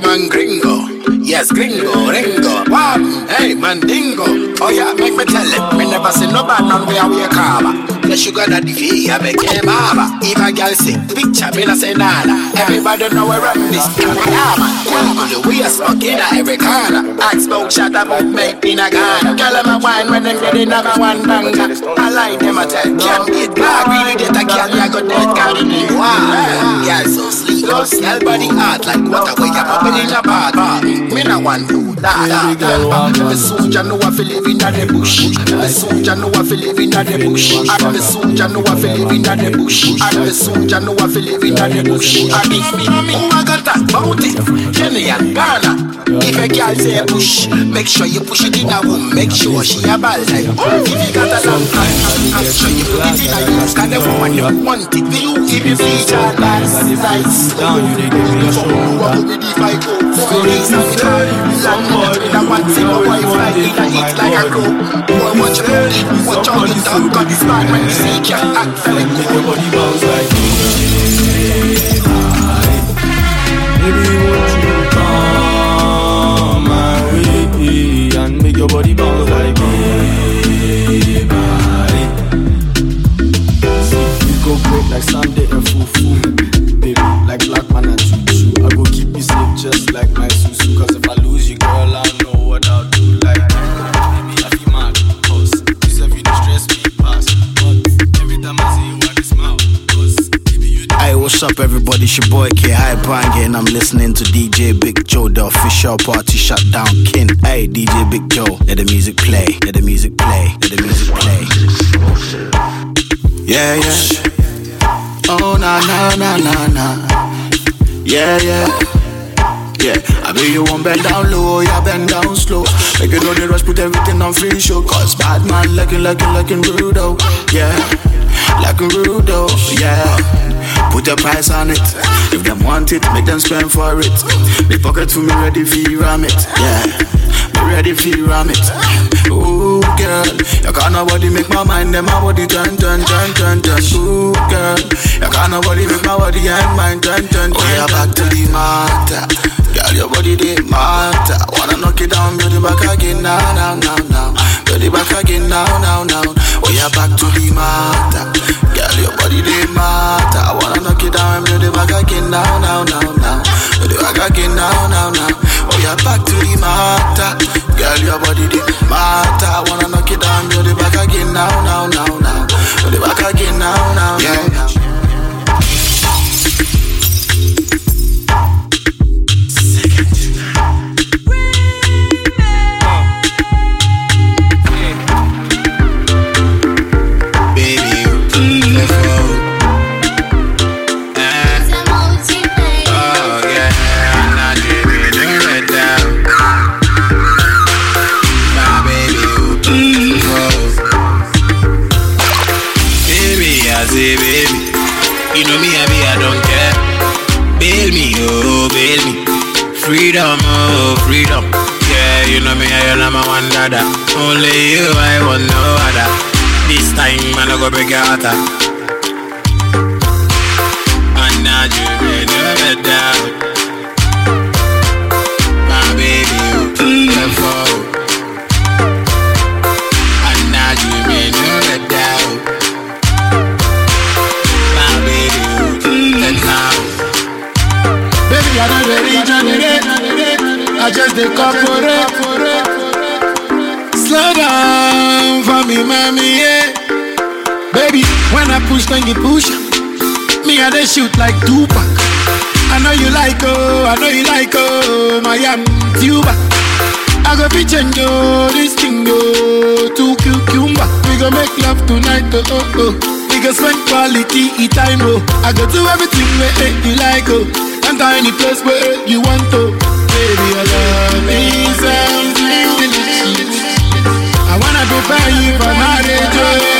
man gringo. Yes, gringo, ringo. Wow, hey, mandingo. Oh yeah, make me tell it. Me never see no bad man where we a. The sugar that the I became harbor. If a girl see picture, me not say nada. Everybody know where I'm this. Yeah, man. We are stuck in every corner. Ask about shot about make in a gun. Girl, I'm a wine when them ready, never one banger. I like them, I tell. Can't be black. Really, get a girl, I got dead, got it. Wow. Yeah, so sleep. Girl, body hot like water when you're popping in a bath. Me no want do that. Me soldier know I feel live in the bush. Me soldier know I feel live in the bush. And me soldier know I feel live in the bush. And me soldier know I feel live in the bush. And me, me, me, who I got that bounty? Kenny and Ghana. If a girl say push, make sure you push it in a room. Make sure she a ball like. If you got a long time, make sure you put it in a use. Cause the woman you want it, you give you feature nice, nice. Down you they give me a shoulder. Stories of time, long more than I want to my wife like it, I eat like a crow. Boy, watch your body, watch all the dog, got this man when you see you act very Make your body bounce like Baby, won't you come my way and make your body bounce what's up, everybody? It's your boy K Bang, and I'm listening to DJ Big Joe, the official party shutdown king. Hey, DJ Big Joe, let the music play, let the music play, let the music play. Yeah, yeah. Oh, na na na na na. Yeah, yeah. Yeah, I bet you won't bend down low, yeah, bend down slow. Make you know the rush, put everything on free show. Cause bad man, looking, looking, looking rude, oh. Yeah, a rude, oh. Yeah. Put a price on it. If them want it, make them spend for it. Me pocket for me ready for ram it. Yeah, me ready for ram it. Ooh, girl, you can't nobody make my mind, then my body turn, turn, turn, turn, turn. Ooh, girl, you can't nobody make my body and mind turn, turn, oh, turn. Oh, yeah, back to the matter. Girl, your body they matter. Wanna knock it down, build it back again now, now, now, now. Build it back again now, now, now. Oh, yeah, back to the matter. Girl, your body they matter. Wanna knock it down build it back again now, now, now, now. Build it back again now, now, now. Oh, yeah, back to the matter. Girl, your body they matter. Wanna knock it down, build it back again now, now, now, now. Build it back again now, now, now. now. Freedom, oh, freedom. Yeah, you know me, I am a one dada. Only you, I want no other. This time, man, I go break your dey corporate. Slow down for me, mommy, yeah. Baby, when I push, then you push. Me, I dey shoot like Tupac. I know you like, oh, I know you like, oh, my am tuba. I go be change, oh, this thing, oh, to cucumber. We go make love tonight, oh, oh, oh. We go spend quality time, oh. I go do everything where eh, you like, oh. Enter any place where eh, you want to. Baby, your love is delicious. I wanna prepare you for marriage,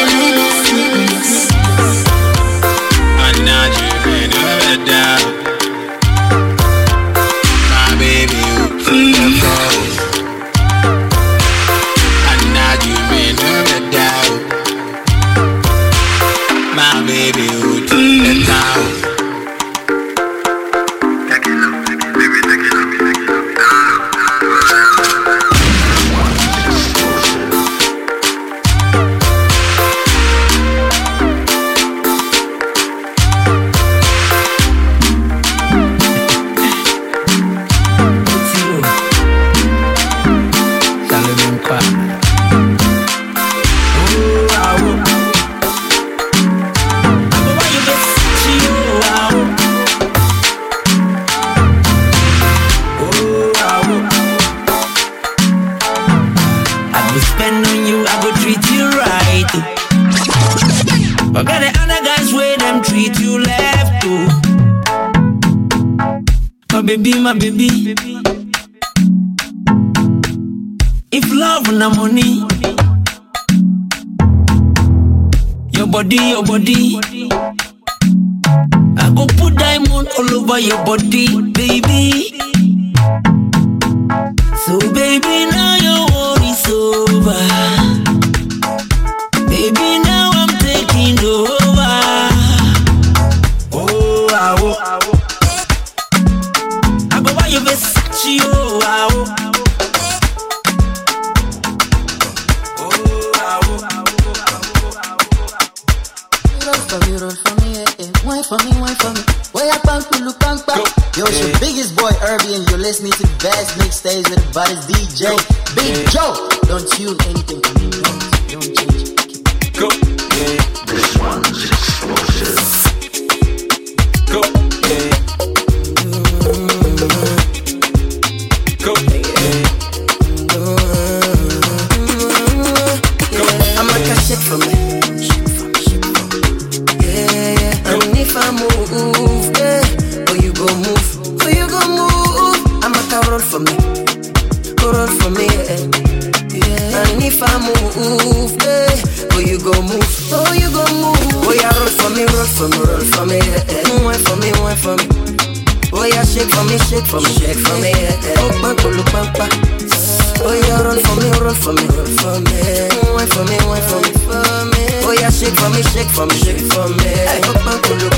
roll for me, roll for me, roll for me. Wine for me, wine for me, for me. Oh yeah, shake for me, shake for me, shake for me.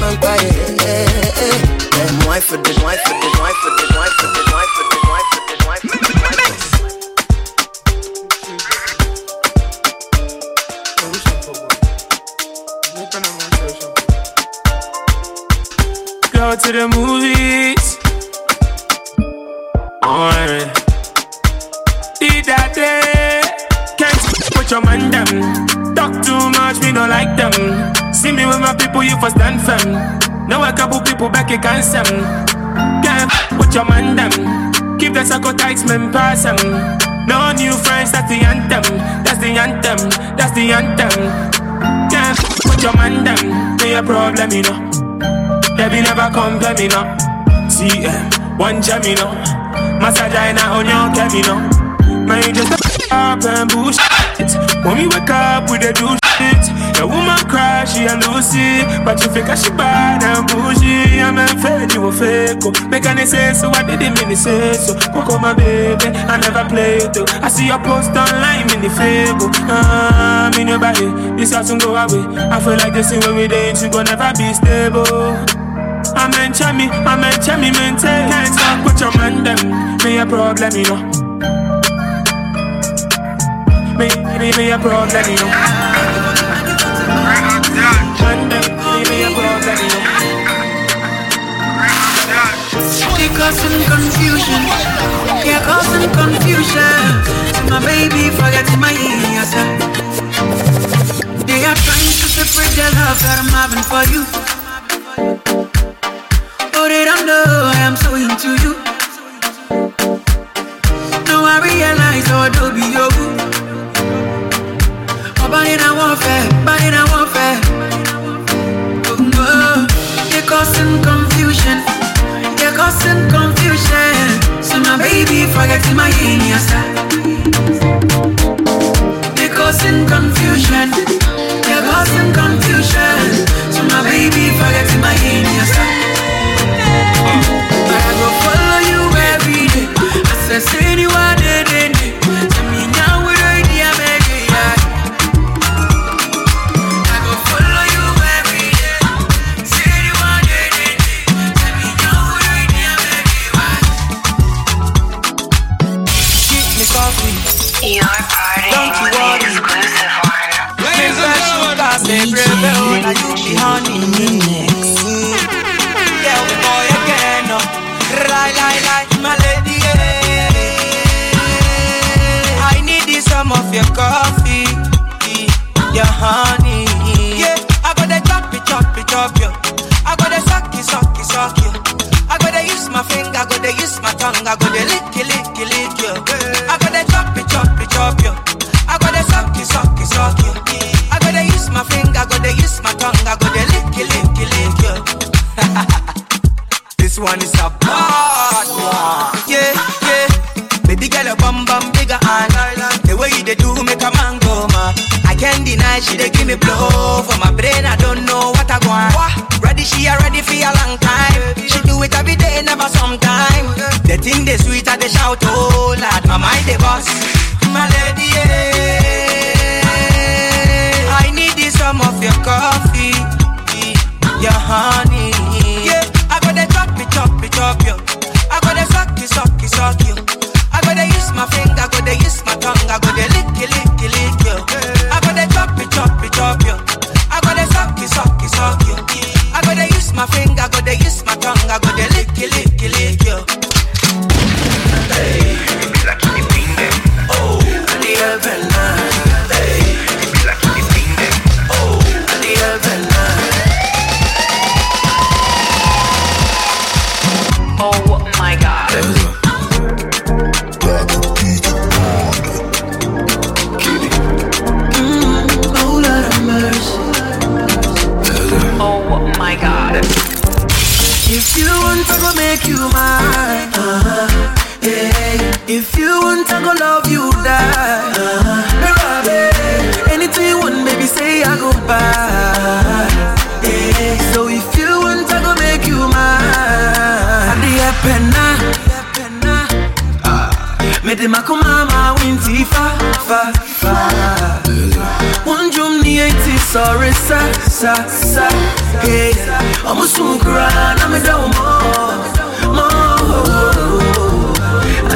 Bang, bang, yeah, yeah, yeah. Eh, Wine for this, wine for this, wine for this, wine for this, them. Can't put your man them. Keep the circle tight, man, pass them. No new friends, that's the anthem. That's the anthem. That's the anthem. Can't put your man them. Be a problem, you know. Baby never compare me no See, eh, one jam, you know Massage on your cam, you know Man, you just up and bullshit When we wake up, we dey do The woman cry, she a Lucy. But you figure she bad and bougie. I'm a fed, you a fake oh. Make any say so, I didn't mean to say so Coco, my baby, I never play though I see your post online in the Facebook Ah, me nobody, this house go away. I feel like this thing where we date, you gon' never be stable. I'm in I'm in chami, maintain Can't talk with your man, them. Me a problem, you know. Me, me, me a problem, you know causing confusion, yeah, causing confusion. My baby forgetting my ears. They are trying to separate the love that I'm having for you. Oh, they don't know I am so into you. Now I realize oh, how to be you. Oh, but in a warfare, but in a warfare. Oh, oh, They're causing confusion. They're causing confusion. So my baby forgetting my genius. They're confusion. They're causing confusion. So my baby forgetting my genius. Me de makumama winti fa fa fa. One drum ni eti sorry sa sa sa. Hey, I'm a soon cry, I'm a down more more.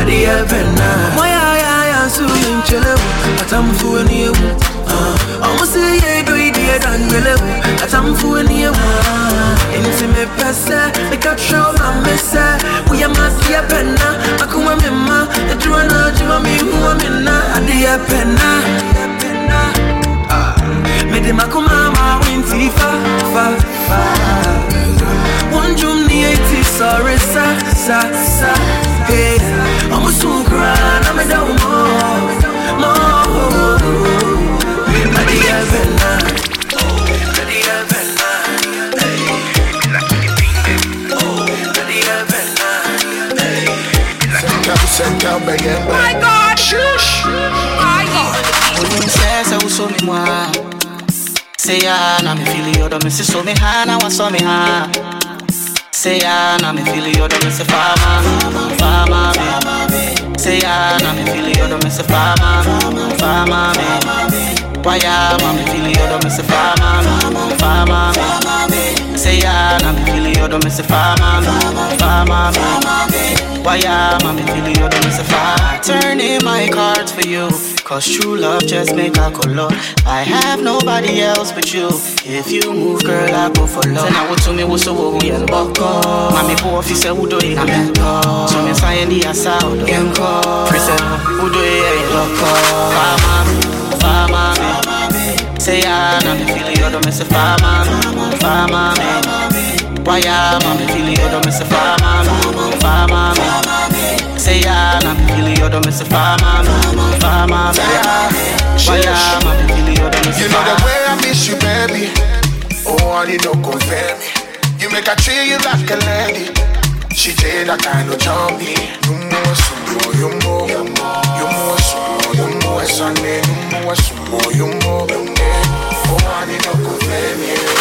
Adi epena, moya ya ya su yin chele, atam fu ni ewu. I'm a say ye do it ye dan gele, atam fu ni ewu. Inti me pesa, me ka show my mesa. Eh. We are must be a penna, akuma me ma, e juwa na juwa mi huwa mi na. Adi epena, me de ah. makuma ma winti fa. One drum ni eti sorry sa sa sa. Hey, I'm a soon cry, I'm a down more more. Adi epena, adi My God. Shush. My God. Princesa uso mi mwa Say ya ah, na me feel you oh, do me say so me ha na wa so me ha Say ah, ya na me feel you oh, do me say fama. Fama me. Say ah, ya na me feel you oh, do me say fama. Fama me. Why ya ma me feel you do me say fama. Fama me Say ya na me feel you do me say fama fama me Why ya ma me feel you do me say fama Turning my cards for you Cause true love just make a color. I have nobody else but you. If you move, girl, I go for love. Out to me, what's the wo yen boko? Mami po office udo ina meko. So me sign the asa udo yenko. Prison udo ye loko. Fama me. Say ya na me feel you do me say fama, fama me. Why ya ma feel you do me say fama, fama me. Say ya na me feel you do me say fama, fama me. Why ya ma me feel you do me say You know the way I miss you, baby. Oh, I need no compare me. You make her treat you like a lady. She did that kind of charm me. You more, some more, you more, you more, you more, some more, you more, Sunday, you more, some more, you more. Oh, I need no compare me.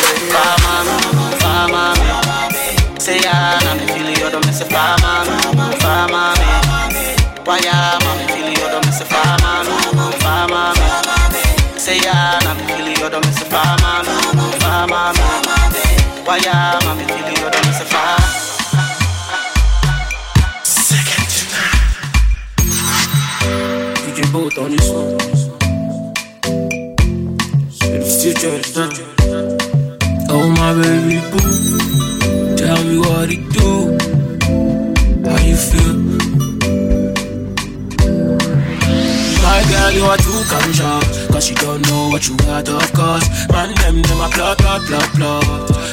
Why ya ma me feel you do me say fama. DJ Boat on this one. C'est le done. Oh my baby boo, tell me what it do. How you feel? My girl, you are too conscious Cause you don't know what you got, of course. Man, them, them, I plot, plot, plot, plot.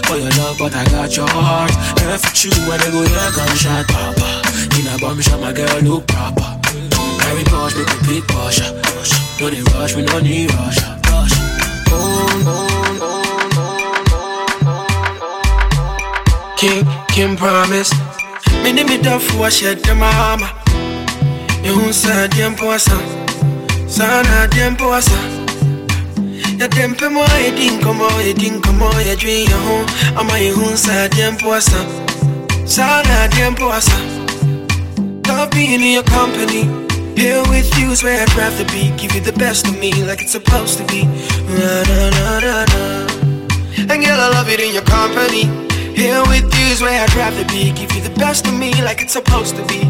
For your love, but I got your heart. F you when I go there, gunshot, papa. In a bomb shot, my girl look proper. Carry Porsche, make a big Porsche. No, they rush, we no need rush. rush. Oh, no. King, King promise. Me Mini me da fuwa shed da mama. Yun sa diyan po sa. Sana diempo asa. Ya tempe mo e din komo e din komo ya dwi ya ho. Ama ehun sa diempo asa. Sana diempo asa. Love being in your company. Here with you is where I'd rather be. Give you the best of me like it's supposed to be. Na, na, na, na, na. And girl, I love it in your company. Here with you is where I'd rather be. Give you the best of me like it's supposed to be.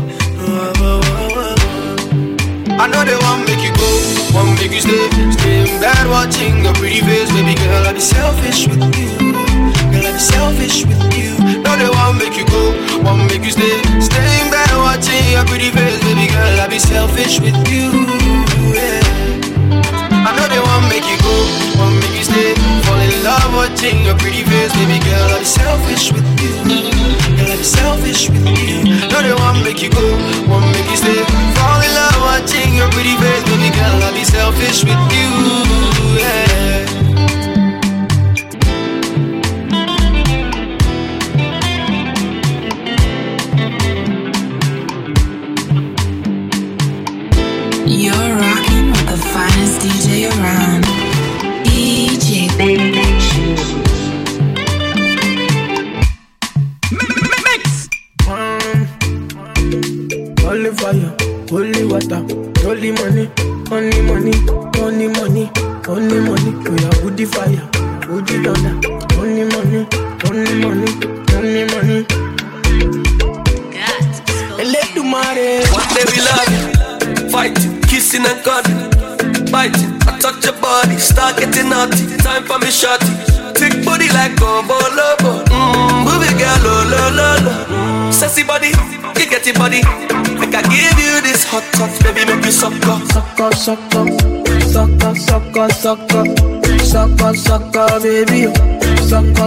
I know they want you go, want make you stay, stay in bed watching your pretty face, baby girl. I'll be selfish with you, girl. I'll be selfish with you. Know they won't make you go, want make you stay, stay in bed watching your pretty face, baby girl. I'll be selfish with you. Yeah. I know they want make you go, want make you stay, fall in love watching your pretty face, baby girl. I'll be selfish with you, girl. I'll be selfish with you. Know they want make you go, want make you stay, fall in love watching your pretty face, selfish with you.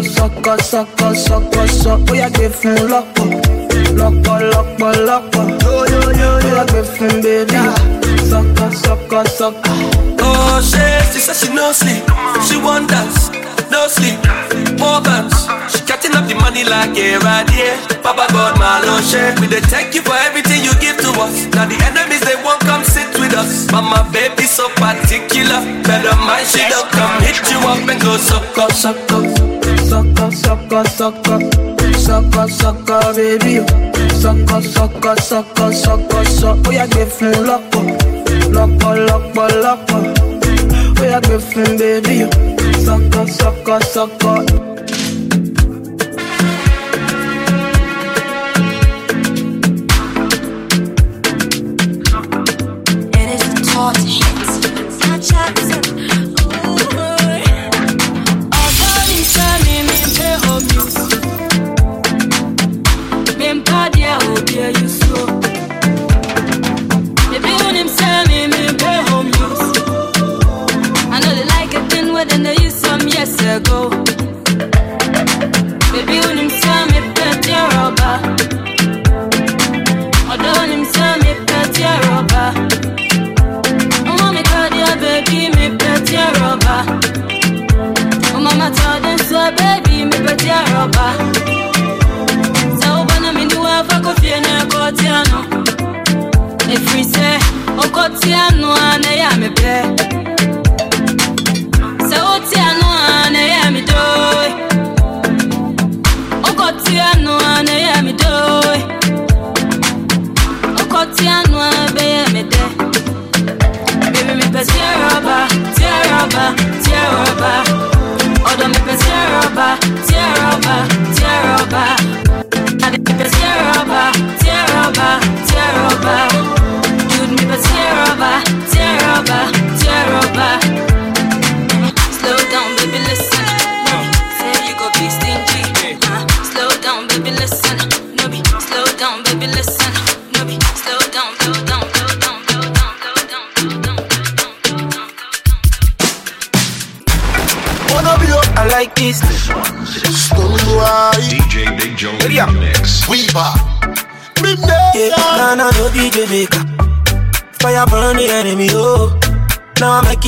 Sucker, sucker. Oh, yeah, give me loco, loco, loco, loco. Yo, yo, yo, yo, yeah, give me baby. Sucker, sucker, sucker. Oh shit, she said she no sleep. She want dance, no sleep. More bands. She cutting up the money like a here. Papa God, my lord, shit. We they thank you for everything you give to us. Now the enemies they won't come sit with us. My baby so particular. Better mind she don't come hit you up and go up, suck up. Sucker, sucker, sucker, sucker, sucker, baby. Sucker, sucker, sucker, sucker, sucker. Oh, yeah, give me loco, loco, loco, loco. Oh, yeah, give me baby. Sucker, sucker, sucker. It Ago. Baby, when him tell me pet your rubber, although him tell me pet your rubber. Oh, mommy, call your baby, me pet your rubber. Oh, mama, told them so, baby, me pet your rubber. So, when I'm in the world, I go feel no cotiano. If we say, oh, cotiano, and I am a bear.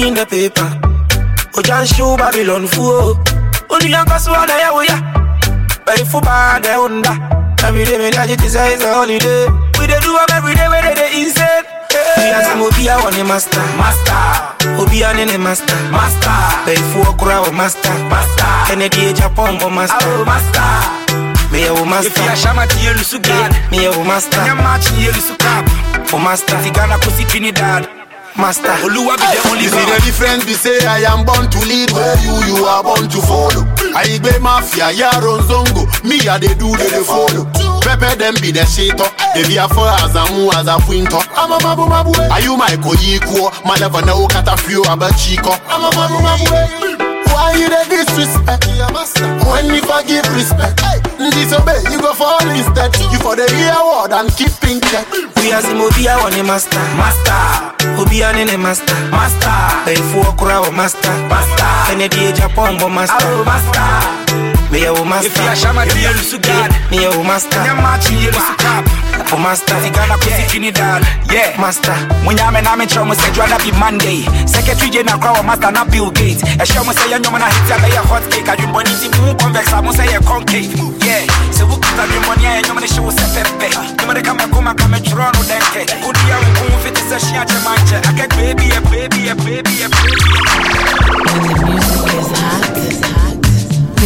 Now the paper. Oh, John show Babylon fool. Only young cause one day, oh yeah. Pay for bad, they under. Every day, me like it is a holiday. We dey do them every day, where they dey insane. Me as mo be a one master, master. Obi a nene master, master. For okra o master, master. Kennedy Japan o master, master. Me a o master. If you a shama ti yelu su me a o master. Nyama ti yelu su cap, o master. Tigana kusi Trinidad. Master, Oluwa be the only see the difference be say I am born to lead where you you are born to follow. I be mafia, yaro zongo, me a they do they, they follow. Pepe them be the shit up, they be a for as a mu as a winter. I'm a mabu mabu. Eh. Are you my koyiko? Oh? My never know kata few about chico. I'm a mabu mabu. Eh. Why you the disrespect? When you forgive respect, disobey you go fall instead. You for the real word and keep in check. We as him Obi a one master, master. Obi a nene master, master. Pay for okra o oh, master, master. Kennedy Japan o master, oh, master. Me a o master. If you a shama ti yelu su God, me a o master. Nyama ti yelu su cap, o master. Tigana kusi Trinidad, yeah, master. Munyame na me kyerɛ mo sɛ dwada bi Monday. Secretary J na kora wɔ master na Bill Gates. Ɛhyɛ mo sɛ yɛ nnwom na hit a bɛyɛ hot cake. Adwembɔne nti mu convex a mo sɛ yɛ concave. Yeah, sɛ wokuta adwembɔne a ɛnnwom ne hye wo sɛ pɛpɛ nnwom de ka mɛkoma ka mɛtwerɛ no dɛnkɛ wodua wo nko ho fiti sɛ hyia kyɛ mankyɛ akɛ baby yɛ baby yɛ baby yɛ baby When the music is hot,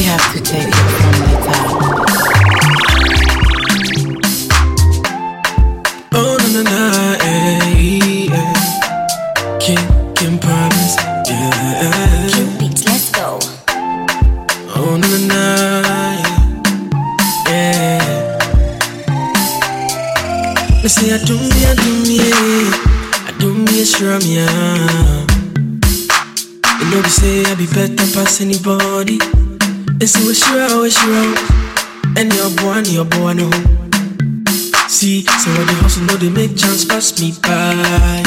we have to take it from the top. Oh na na na, eh, yeah. King, King promise, yeah. Beats, let's go. Oh na na na, yeah. Me say I do me, I do me, I do me a shrum, yeah. You know they say I be better pass anybody. They say we sure, we sure, and your boy, and your boy, no. See, so when they hustle, know they make chance pass me by.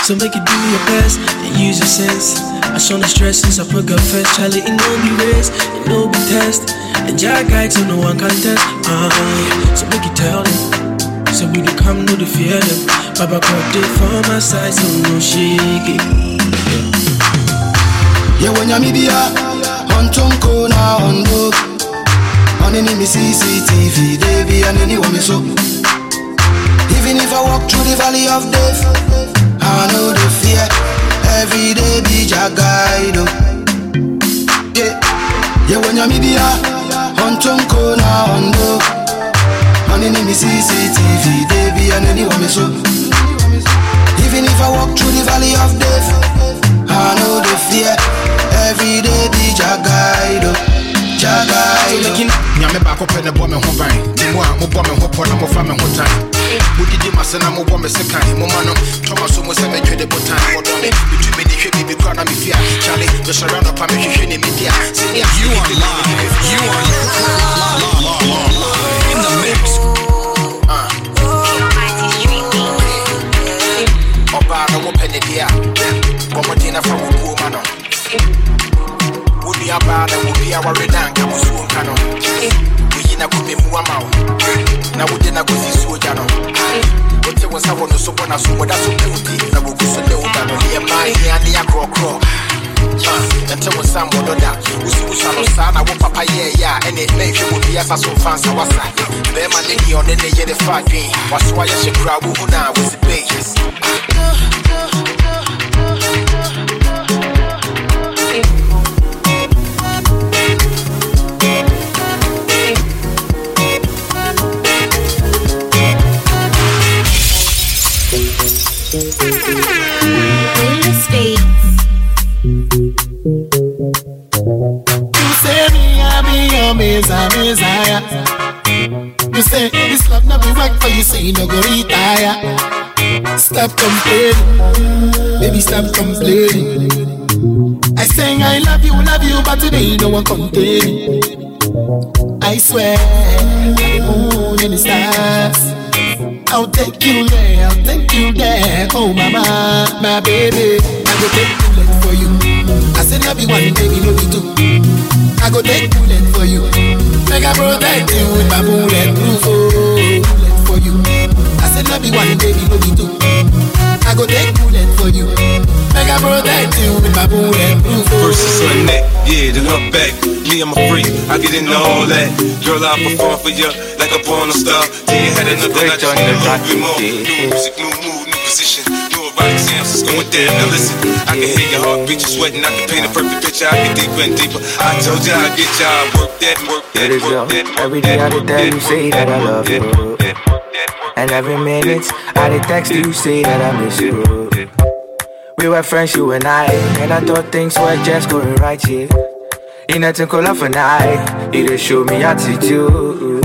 So make you do your best and use your sense. I show the stress since I put God first. Charlie, it no be race, it no be test. And Jack guide so no one can test. Uh, yeah. So make you tell them. So we can come, no the fear them. Baba God did for my side, so no shake it. Yeah, when you're media, on chonko na on book. On any me CCTV, they be and anyone me so. Even if I walk through the valley of death, I know the fear. Every day be guide. oh. Yeah, yeah, when you're media, on chonko na on book. On any me CCTV, they be and anyone me so. Even if I walk through the valley of death, I know the fear. Every day be your guide. Your guide. nyame baako pɛ ne bɔ me ho ban ne a mobɔ me ho pɔ na mofa me ho tan modidi mase na mobɔ me sekan moma no tɔma so mu sɛ de botan metumi de hwɛ biribi kora na mefia kyale anɔpa mehwehwɛ ne media sɛnea You are live. You are live. In the mix. Ah. ɔbaa no wopɛ ne deɛ a na fa wo buo ma no wo nuabaa na wo bia ware na anka mo suo nka no. Woyi na kome mu ama wo na wode na kɔsi suo gya no. Wote wo nsa wɔ no so bɔ na so wɔda so pɛ wo di na wogu so ne wo da no neɛ maa hia ne akorɔkorɔ ɛnte wo nsa mmɔ no da. Wosuwusa no saa na wo papa yɛɛyɛ a ɛne na ɛhwɛ wɔ bi asa so mfa nsa wasa bɛrima ne deɛ ɔne ne yere fa adwen waso ayɛ hye kora wohu no a messiah. You say this love be work for you, say no go retire. Stop complaining, baby, stop complaining. I say I love you, love you, but today no one me. I swear, the moon and the stars. I'll take you there, I'll take you there. Oh, mama, my baby, I will take you there for you. I said, love you one, baby, love you two. I go take bullet for you. Make I protect you with my bulletproof oh, bullet for you. I said, love you one, baby, love you two. I go take bullet for you. Make make I protect you with my bulletproof. First oh. is her neck, yeah, then her back. Me, I'm a freak, I get into all that. Girl, I perform for you like a porn star. Till you had enough, then I just want to more. New music, new mood, new position. New erotic sounds, it's going down. Now listen, I can hear your heartbeat, you sweating. I can paint a perfect picture. I get deeper and deeper. I told you I get you, work that, work that, work that. Every day I did tell you say that I love you. And every minute I did text you say that I miss you. We were friends, you and I, and I thought things were just going right here. In a tinkle of a night, you just show me attitude.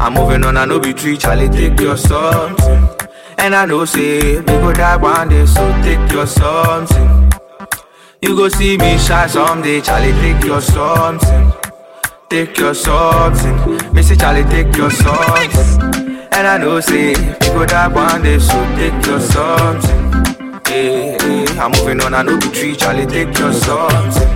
I'm moving on, I know be tree, Charlie, take your something. And I know say, we go die one day, so take your something. You go see me shine someday, Charlie, take your something. Take your something. Me say, Charlie, take your something. And I know say, we go die one day, so take your something. Hey, hey, I'm moving on, I know be tree, Charlie, take your something.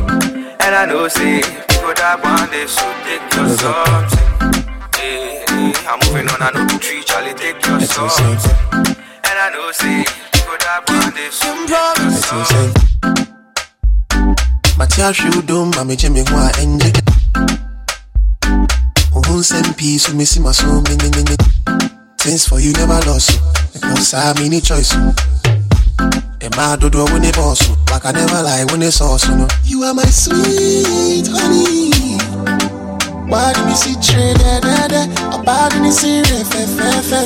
And I know say, we go die one day, so take your something. Hey, hey, I'm moving on, I know be tree, Charlie, take your something. And I know say, we go die one day, so take your something. Matia Shudum, Mami Jimmy Wa Enje. Uhun Sempi, so me see my soul, me, me, me, me. Things for you never lost you. Because I have any choice. And my dodo when they boss you. Like I never lie when they sauce, you know. You are my sweet honey. Why do you see trade da da? About in the city, fe fe fe.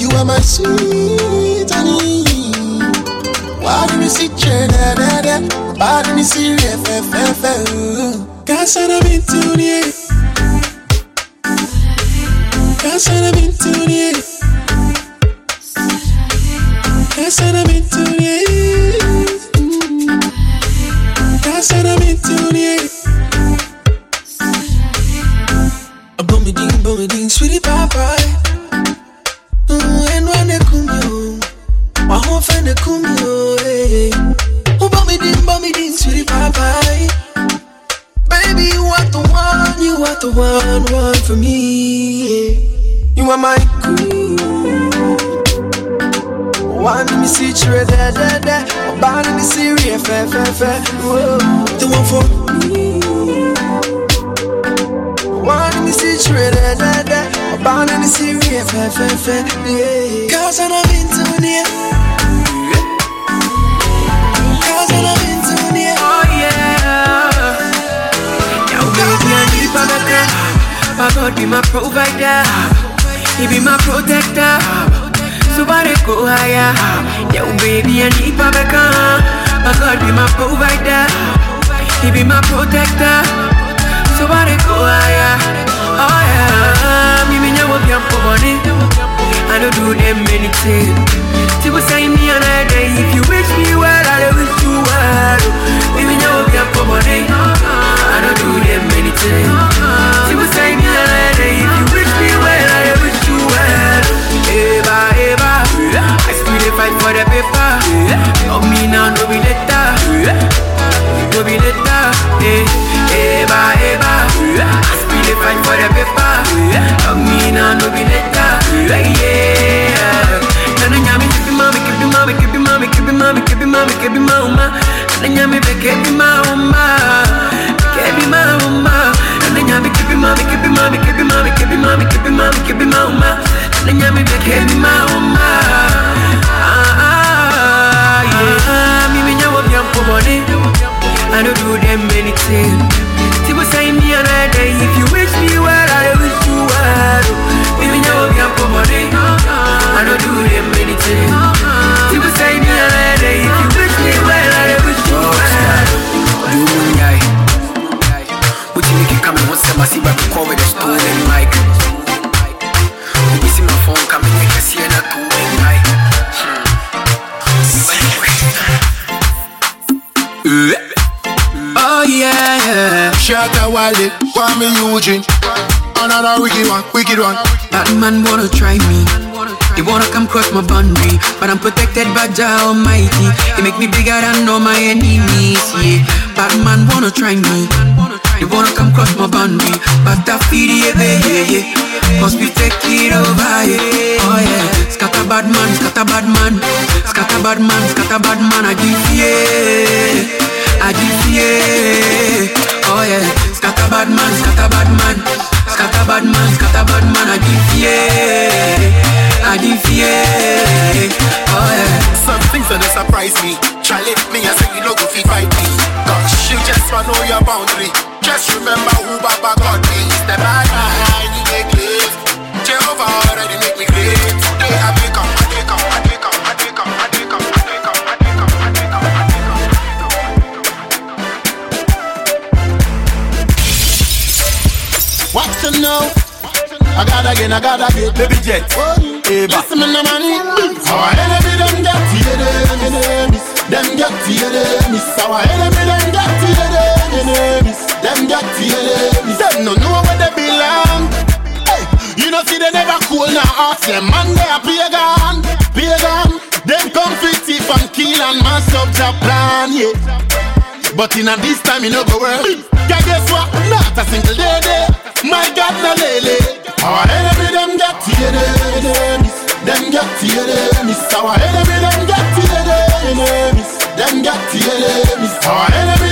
You are my sweet honey. Why do you see trade da da da? About in the city, fe fe fe. Cause I'm into the Cause I'm into the sweetie pie pie. Mm, and when they come you, my whole friend they come you, hey. Oh, boom ding, boom ding, sweetie pie pie. Baby, you are the one, you are the one, one for me. You are my queen. One in the city, da da da. Band in the Syria, fair, fair, fair. Whoa, the one for me. One in the city, da da da. Band in the Syria, fair, fair, fair. Yeah. Cause I'm into it. Cause I'm into it. Oh yeah. Now baby, I need Babaka. My God be my provider. He be my protector. Somebody go higher. Yo, baby, I need Babaka. My God be my provider. He be my protector. Somebody go higher. Oh yeah. Me me nyawo bi ampo boni. I don't do them anything. People say me another day. If you wish me well, I wish you well. Me me nyawo bi ampo boni. I don't do them anything. People say me another day. If you wish me well, I wish you well. Eva, Eva, I still fight for the paper. Love me now, no be later. No be later. Eh, Eva, Eva, Dey fight for the paper. Love me now, no be later. Yeah. Nana nyami kebi mami, kebi mami, kebi mami, kebi mami, kebi mami, kebi mama. Nana nyami be kebi mama, kebi mama. Wicked one. Bad man wanna try me. They wanna come cross my boundary, but I'm protected by Jah Almighty. He make me bigger than all my enemies. Yeah, bad man wanna try me. They wanna come cross my boundary, but I feel yeah, yeah, yeah. Must be take it over, yeah. Oh yeah. Scatter bad man, scatter bad man. Scatter bad man, scatter bad man. I give yeah. I give yeah. Oh yeah. Scatter bad man, scatter bad man. Scatter bad man, scatter bad man. I give yeah. I give yeah. Oh yeah. Some things that surprise me. Charlie, me I say you know go fi fight me. Gosh, you just wanna know your boundary. Just remember who Baba God. He's the bad man, he make it. Jehovah already make me great. Today I Know? I gotta get, I gotta get. Baby jet. Eva. Listen me no money. Our enemy them get here, them enemies. Them get here, enemies. Our enemy them get here, them enemies. Them get here, enemies. Them no know where they belong. Hey, you know see they never cool now. Ask them man they a pagan, pagan. Them come fit thief and kill and mash up the plan, yeah. But in a this time, you know go work. Yeah, guess what? Not a single day there. My God, no lele. Our enemy them get here, enemies. Them get here, enemies. Our enemy them get here, enemies. Them get here, enemies. Our enemy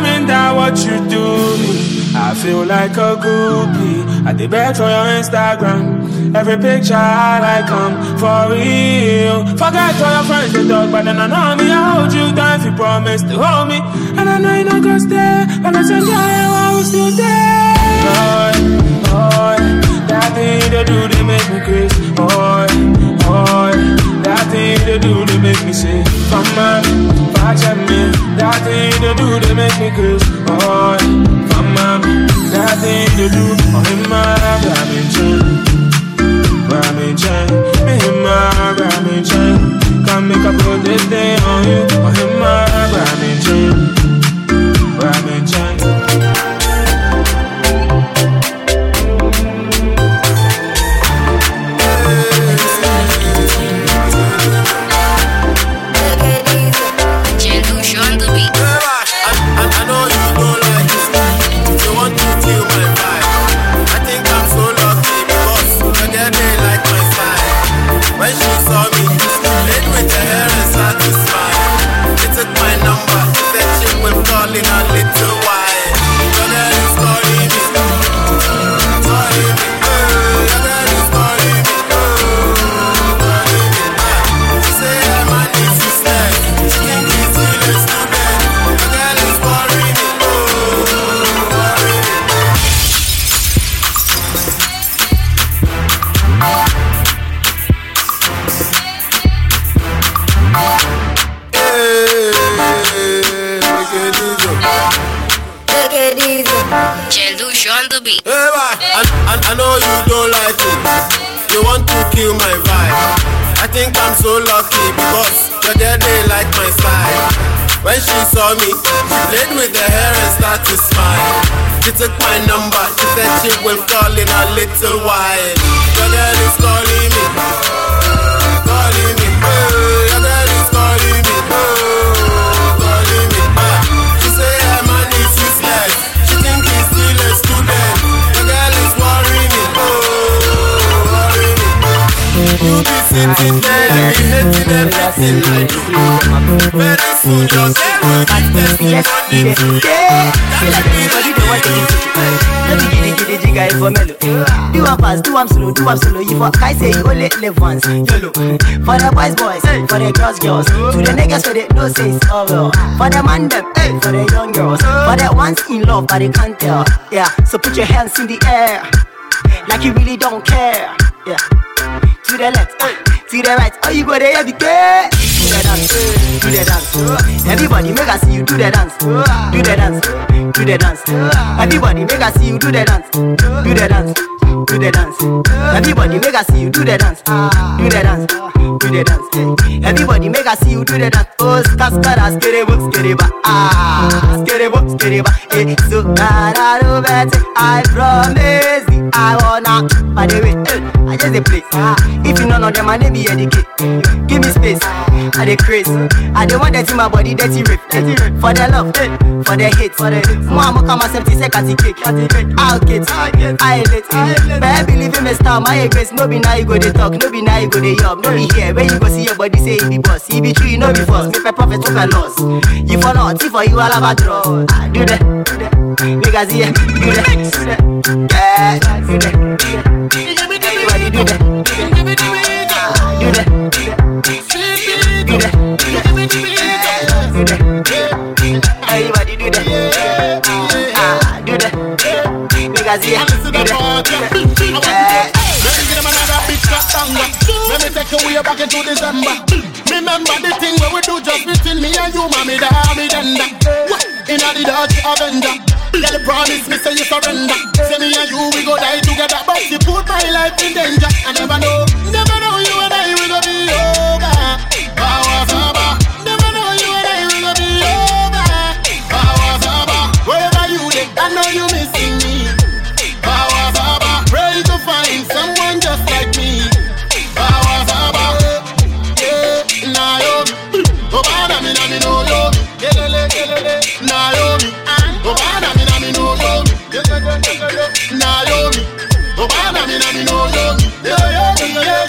me diamond, what you do me. I feel like a groupie. I did beg for your Instagram. Every picture I like come for real. Forget all your friends they talk, but then I know me. I hold you down if you promise to hold me. And I know you not gonna stay, but the same time I will still there. Boy, boy, that thing they do they make me crazy. Boy, boy, they do they make me say, come on, watch at me. That thing they do they make me crazy. Boy, come on, that thing they do. Oh, in my ramen chain, ramen chain, in my ramen chain. Come make a put this thing on you. Oh, in my little while. Be hating everything I do. Very soon your girl will be testing money too. Do am fast, do am slow, do am slow. You for I say you only live once. YOLO. For the boys, boys, for the girls, girls. To the niggas for the no say it's over. For the man them, eh, for the young girls. For the ones in love but they can't tell. Yeah, so put your hands in the air, like you really don't care. Yeah. To the left, eh, to the right. Oh, you go there, be good. Do the dance, eh, do the dance. Everybody make us see you do the dance. Do the dance, do the dance. Everybody make us see you do the dance. Do the dance, do the dance. Everybody make us see you do the dance. Do the dance, do the dance. eh. Everybody make us see you do the dance. Oh, skaskara, skerebo, skereba. Ah, skerebo, skereba. Eh, so I do better. I promise you, I wanna. By the way, eh, I just a place. Ah, if you know them, I name be educate. Give me space. I dey crazy. I dey want that in my body, dirty rape, dirty. For the love, eh, for the hate, for the. Mama come and say cat cake, I'll get, I let. But I believe in me, star, my grace. No be now you go dey talk, no be now you go dey yub, no be here. When you go see your body, say he be boss, he be true, you know be false. Make my prophet took a loss. You for not, if for you, I'll have a draw. Ah, Do that, do that. Niggas here, do that, do that. Yeah, do that, do that. Everybody do that, do that. Do that, do that. Everybody do that. Ah, do that. Do that. Let me another. Let me take back into December. Remember the thing we do just between me and you, mommy. Inna the Avenger. Girl, promise me say you surrender. Say me and you we go die together, but you put my life in danger. I never know, never know you and I we go be over. Power Obana mi na mi no yomi. Yelele, yelele.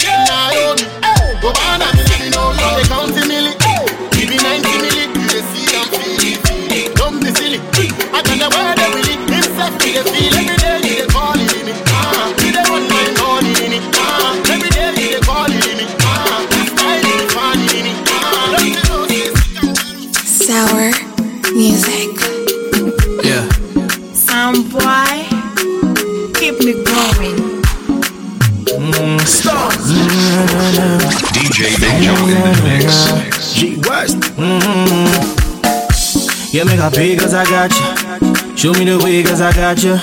I got you. Show me the way cause I got you.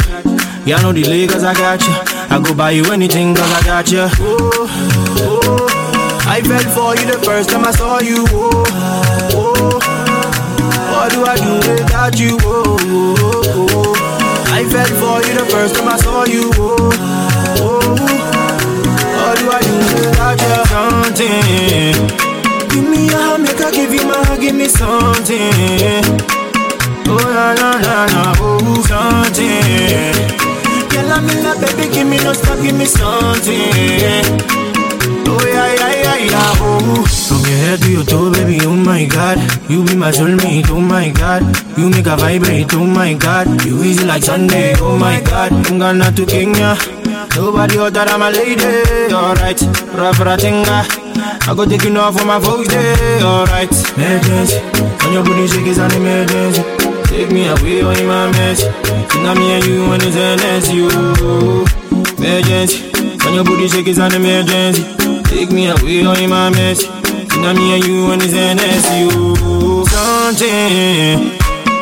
Y'all know the lay cause I got you. I go buy you anything cause I got you. Oh, oh, oh. I fell for you the first time I saw you. Oh, oh. What do I do without you? Oh, oh, oh. I fell for you the first time I saw you. Oh, oh. What do I do without you? Something. Give me a hug, make I give you my hug, give me something. Oh na na na na, oh something. Girl, I'm in love, baby, give me no stop, give me something. Oh yeah yeah yeah yeah, oh. From your head to your toe, baby, oh my God. You be my soulmate, oh my God. You make a vibrate, oh my God. You easy like Sunday, oh my God. I'm gonna to Kenya. Nobody other than my lady, alright. Rafa Tinga. I go take you off for my folks day, alright. Emergency, when your booty shake is an emergency. Take me away on my mess. Think of me and you when it's you. Emergency, when your booty shake is an emergency. Take me away on my mess. Think of me and you when it's you. Something.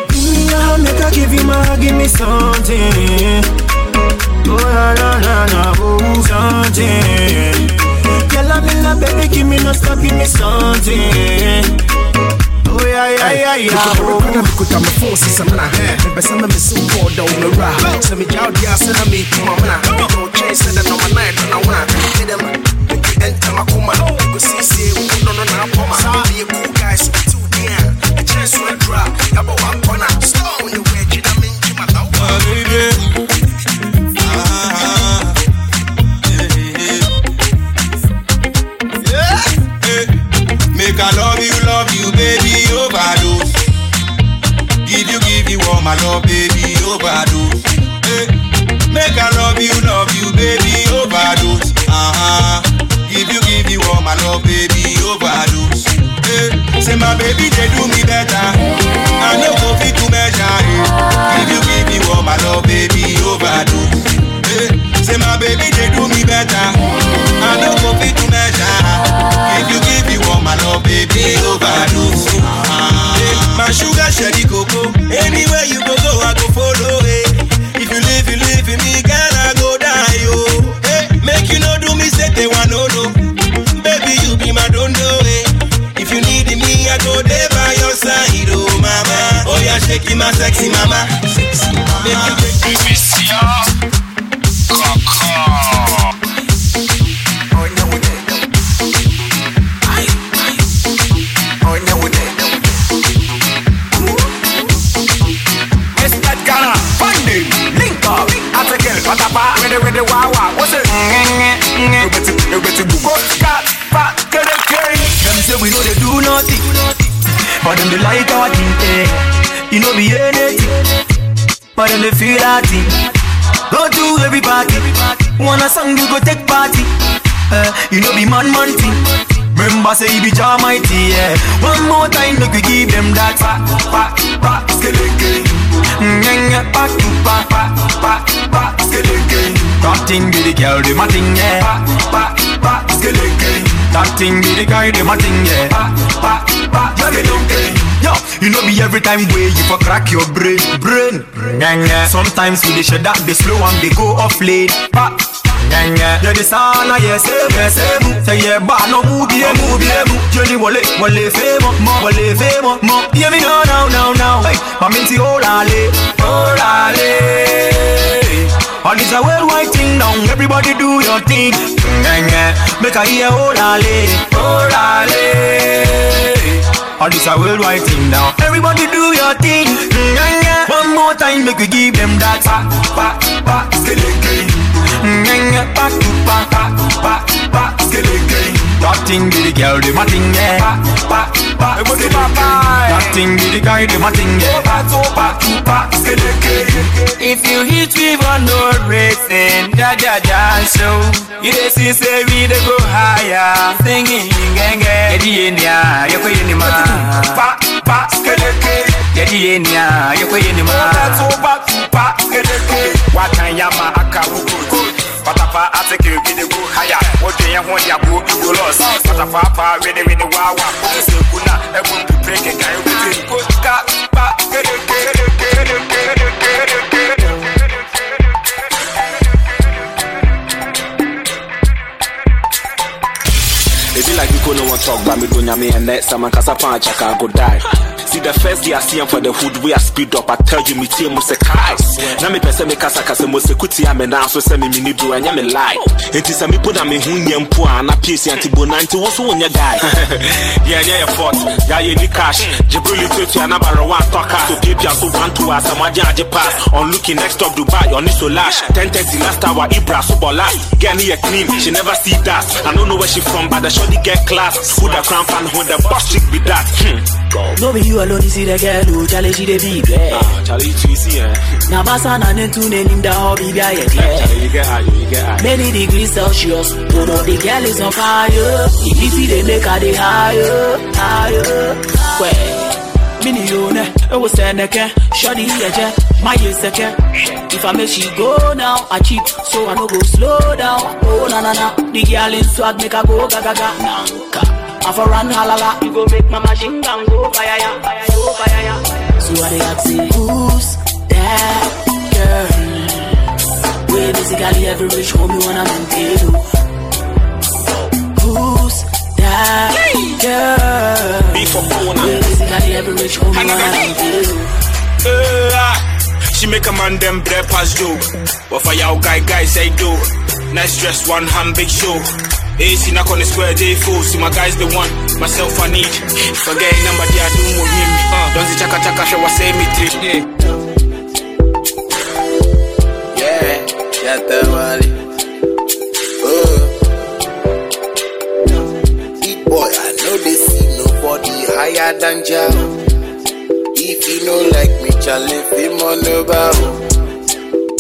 Give me a hug, make I give you my give me something. Oh na na na na, oh something. Girl, I'm in love, baby, give me no stop, give me something. Oh yeah yeah yeah yeah. Kuna mikuta mafosi samana Mbesa me misu koda umera Se mi jao dia se na mi kuma mana No chase se da no mana na wana Hidem Make you enter my kuma Go see see no no na poma Be a cool guy so we too dear A chance to drop Yabo wa thing be the guy, the my thing, yeah. Pa pa pa skeleke. Yo, you know be every time way you for crack your brain, brain. Ngenga. Sometimes we dey share that they slow and they go off late. Pa Ngenga. Yeah, the sana yes, yes, Say yeah, but no move, yeah, move, yeah, move. Johnny wale, wale famo, mo, wale famo, mo. Yeah, me no, no, no, no. Hey, maminti olale, olale. All this a worldwide thing now. Everybody do your thing. Ngenga. Make a hear olale, olale. All this a worldwide thing now. Everybody do your thing. Ngenga. One more time, make we give them that pa pa thing be the girl, the my thing, yeah. Pa pa pa skeleke. That thing be the guy, the my thing, yeah. Pa tu pa tu pa. If you hit me on no racing, ja ja ja show. You dey see say we dey go higher, singing genge. Yedi enia, yoko yeni ma. Pa pa skeleke. Yedi enia, yoko yeni ma. That's over, pa skeleke. Wakanyama akabuku. Patapa ateke we dey go higher. What dey ho dia go you go lost. Patapa pa we dey we dey wow wow. Put say kuna e go to break it can you dey like people no want talk, but me do nyame and that someone kasa pan check I go die. See the first day I see him for the hood we I speed up. I tell you me team must guys. Now me person me kasa kasa mo se kuti ame now so say me me ni do anya me lie. Enti say me put na me hu nyam po ana piece anti bonanti wo so wonya guy. Yeah yeah your fault. Yeah you need cash. Jibril to ana baro one talk so keep ya so one to us am aje pass. On looking next up Dubai on this lash. 10:30 last hour Ibra so bola. Get me a clean. She never see that. I don't know where she from but the shorty get class. Who the crown fan who the boss chick be that. Hmm. No be you alone, you see the girl who challenge she the big yeah. Ah, Charlie, you see, eh? Na basa na nentu ne nim da hobby aye yeah. Charlie, you get high, you get high. Many degrees Celsius, but no the girl is on fire. The easy they make her the higher, higher. Well, yone, eh, it was oh, seneke, shoddy yeje, eh, my yeseke. Eh, if I make she go now, I cheap, so I no go slow down. Oh na na na, the girl in swag make her go gaga gaga. Nanka. I for run halala, you go make my machine gun go fire ya, fire ya, fire ya. So I dey ask who's that girl? Where basically every rich homie wanna maintain. Oh. Who's that girl? Be for corner. Where every rich homie wanna maintain. Eh, ah. She make a man them bread pass joke. But for y'all guy guys say do. Nice dress, one hand big show. AC knock on the square day full. See my guys the one, myself I need. Forget number they are doing with me. Uh, don't see chaka chaka show I say me three. Yeah. Yeah, Jah. If you know like me, challenge him on the bow.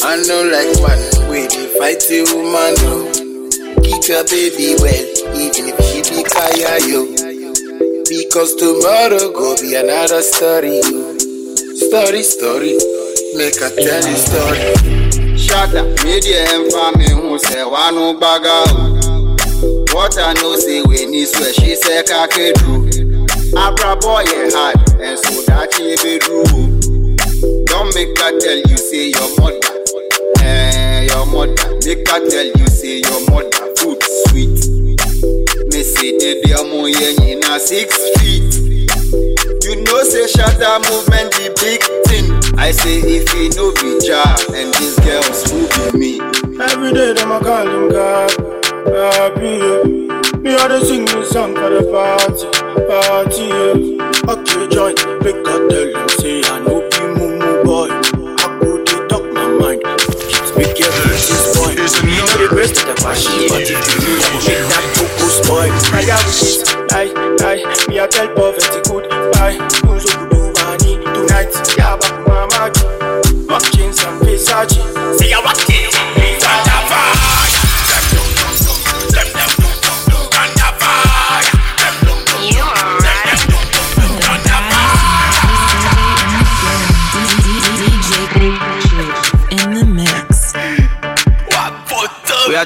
I know like man, we dey fight the woman. Oh. Keep your baby well, even if she be kaya yo. Because tomorrow go be another story. Story, story, make I tell you story. Media and family who say one no baga. Oh. What I know say when is where she say kakedu. Abra boy yeah hard, and so that she be do. Don't make her tell you say your mother, eh your mother. Make her tell you say your mother food sweet. Me say the demo in a six feet. You know say shatter movement the big thing. I say if you know be jar and these girls be me. Every day them I call him God, happy yeah. Me ought to sing this song for the party, party yeah. Okay join, make I tell him say I know be mumu boy. I go dey talk my mind, speak your verses boy. You know the best of the fashion, but if you I make that cocoa spoil. I got this, lie, lie. Me I tell poverty goodbye. Do money tonight? Yeah, back mama, rock chains and Versace.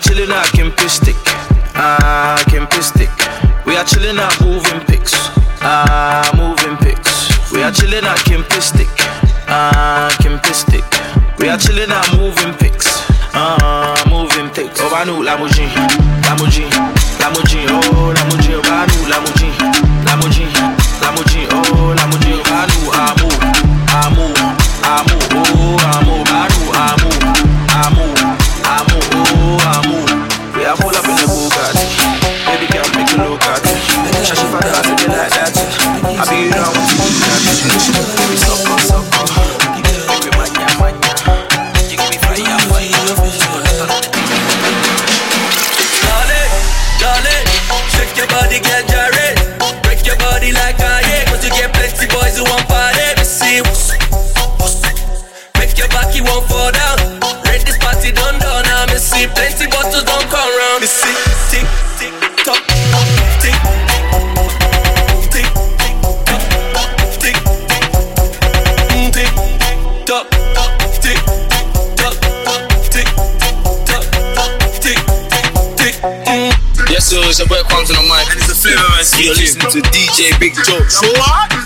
Chilling at Kempinski. Ah, Kempinski. We are chilling at moving pics. Ah, moving pics. We are chilling at Kempinski. Ah, Kempinski. We are chilling at moving pics. Ah, moving pics. Oh, know Lamborghini, Lamborghini, Lamborghini. Oh, Lamborghini, oh, I You're listening to DJ Big Joe. What?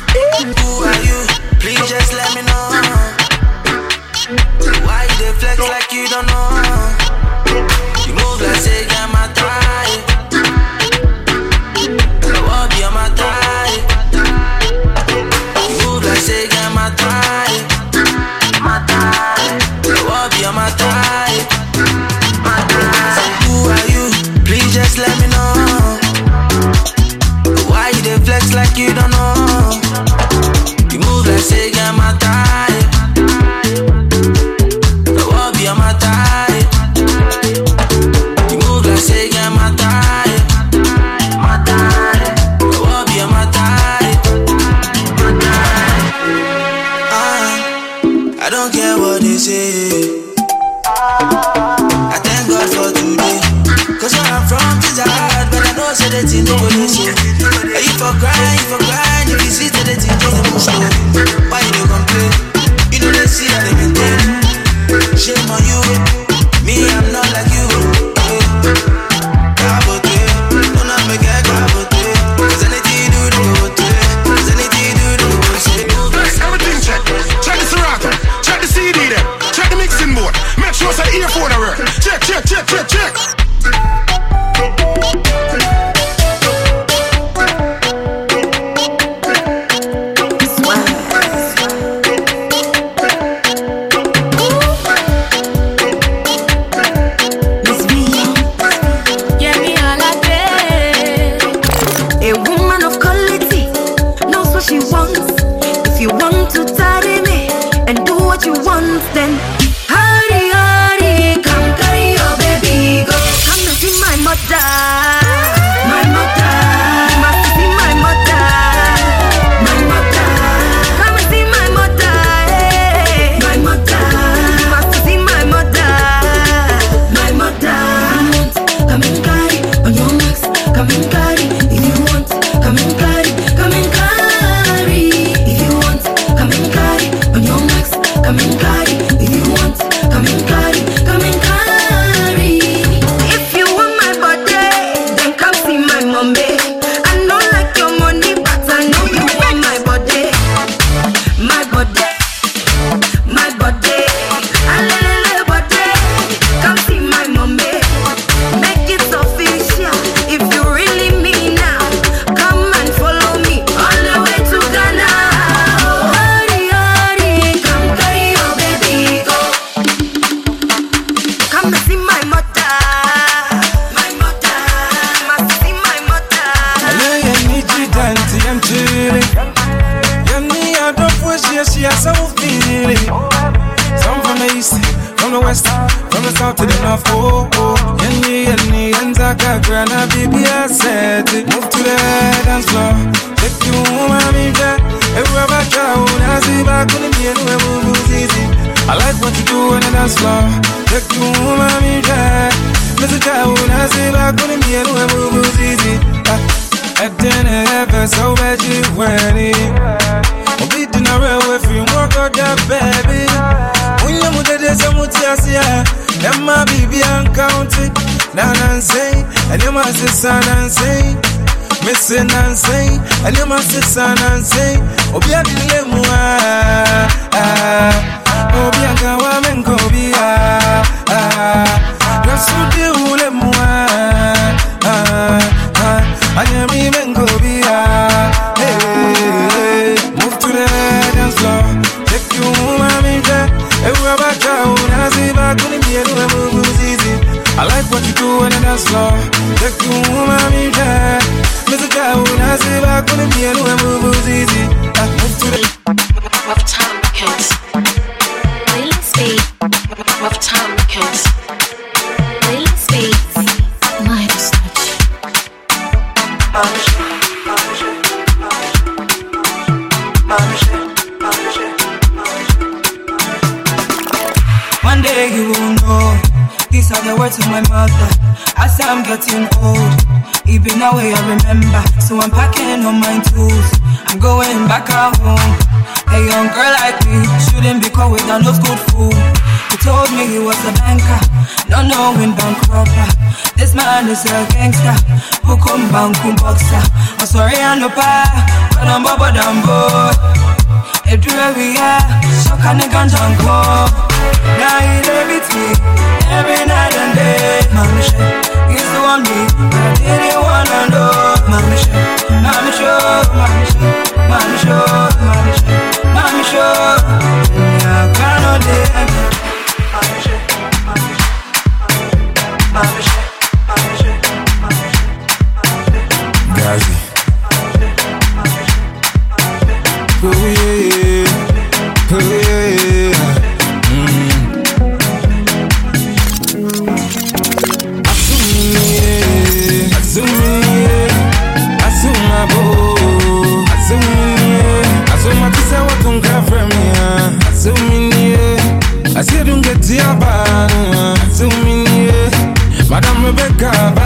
My son and Oh, November, so I'm packing all my tools. I'm going back out home. A young girl like me shouldn't be caught without no good food. He told me he was a banker, not knowing robber This man is a gangster, who come bank who boxer. I'm sorry I'm no pa, but I'm Baba Dumbo. Everywhere we are, shock and guns on. Now he every night and day. Mamisha is the one me. I did it one and all. Mommy show, mommy show, mommy show, mommy show, mommy show, mommy show. Yeah, kind of show, show, show, show, show, show. Gazi. Cabana, to me, Madame Rebecca.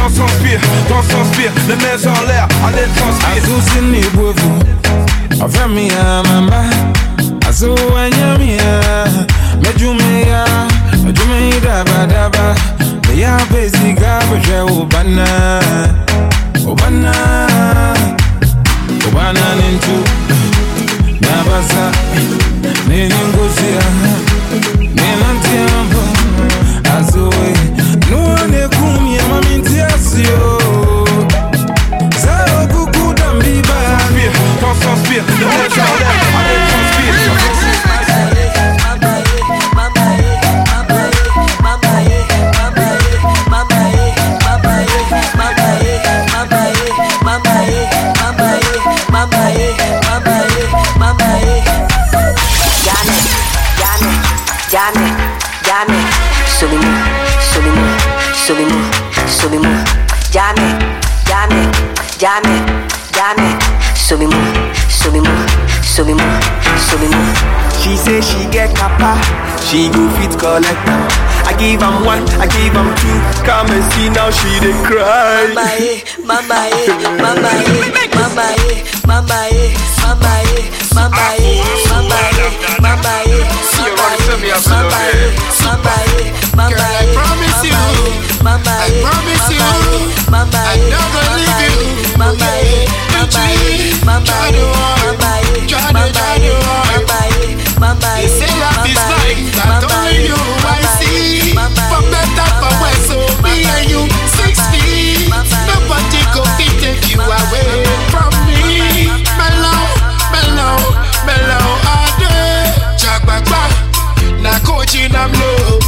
J'en transpire, t'en transpire, les mains en l'air, allez transpire. I continue with you. Of me, mama. Azo wanyamia, mejumia, mejumia daba daba. Ya bezi gabe jewo bana. She go fit collect am. I give am one, I give am two. Come and see now she dey cry. Mama eh, mama eh, mama eh, mama eh, mama eh, mama eh, mama eh, mama eh, mama eh, mama eh, mama eh, mama eh, mama Girl, I eh, promise you, mama I eh, promise you, mama I eh, never mama leave eh, you. mama eh, mama eh, mama eh, mama eh, mama eh, mama eh, nam lo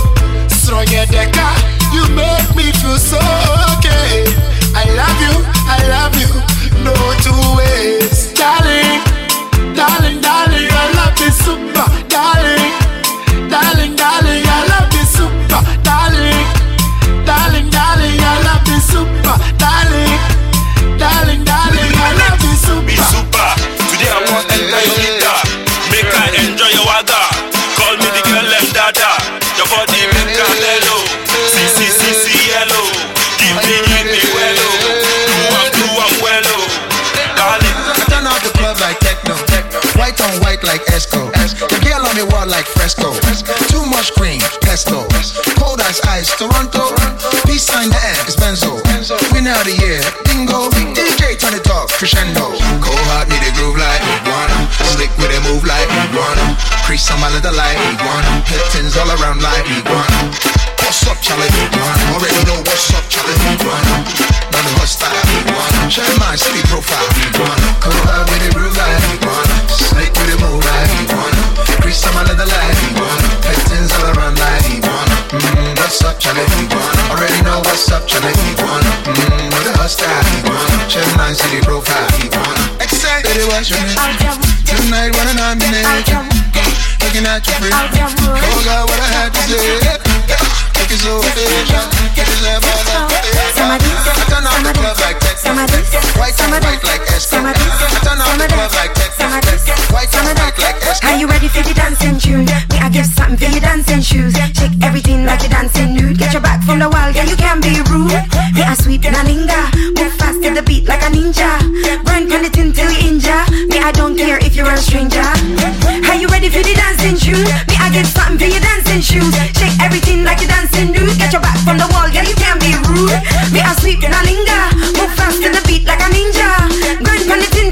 srɔnyɛ dɛka like fresco. Too much cream, pesto. Cold as ice, Toronto. Peace sign the end, it's Benzo. Winner of the year, bingo. DJ turn it up, crescendo. Cold heart need a groove like iguana. Slick with a move like iguana. Crease on my little like iguana. Hit tins all around like iguana. What's up, Charlie? Iguana. Already know what's up, Charlie. Iguana. None of her style, iguana. Share my city profile, iguana. Cold heart with a groove like iguana. Slick with a move like iguana. Grease on my leather like he wanna. Pistons all around like he wanna. Mmm, what's up, Charlie? He wanna. Already know what's up, Charlie. He wanna. Mmm, with a hostile he wanna. Check my city profile he wanna. Excited, it was your name. Tonight, what an nomination. Looking at your friend. Oh God, what I had to say. Looking so official. Give yourself all that. I turn off the club like techno. White on white like Esco. I turn off the club like techno. White on white like Esco. Are you ready for the dancing tune? Me, I give something for your dancing shoes. Shake everything like you're dancing nude. Get your back from the wall, yeah, you can be rude. Me, I sweep and I linger. Move fast to the beat like a ninja. On it until you injure. Me, I don't care if you're a stranger. Are you ready for the dancing tune? Me, I give something for your dancing shoes. Shake everything like you're dancing nude. Get your back from the wall, yeah, you can be rude. Me, I sweep and I linger. Move fast like a ninja. Grind on the tin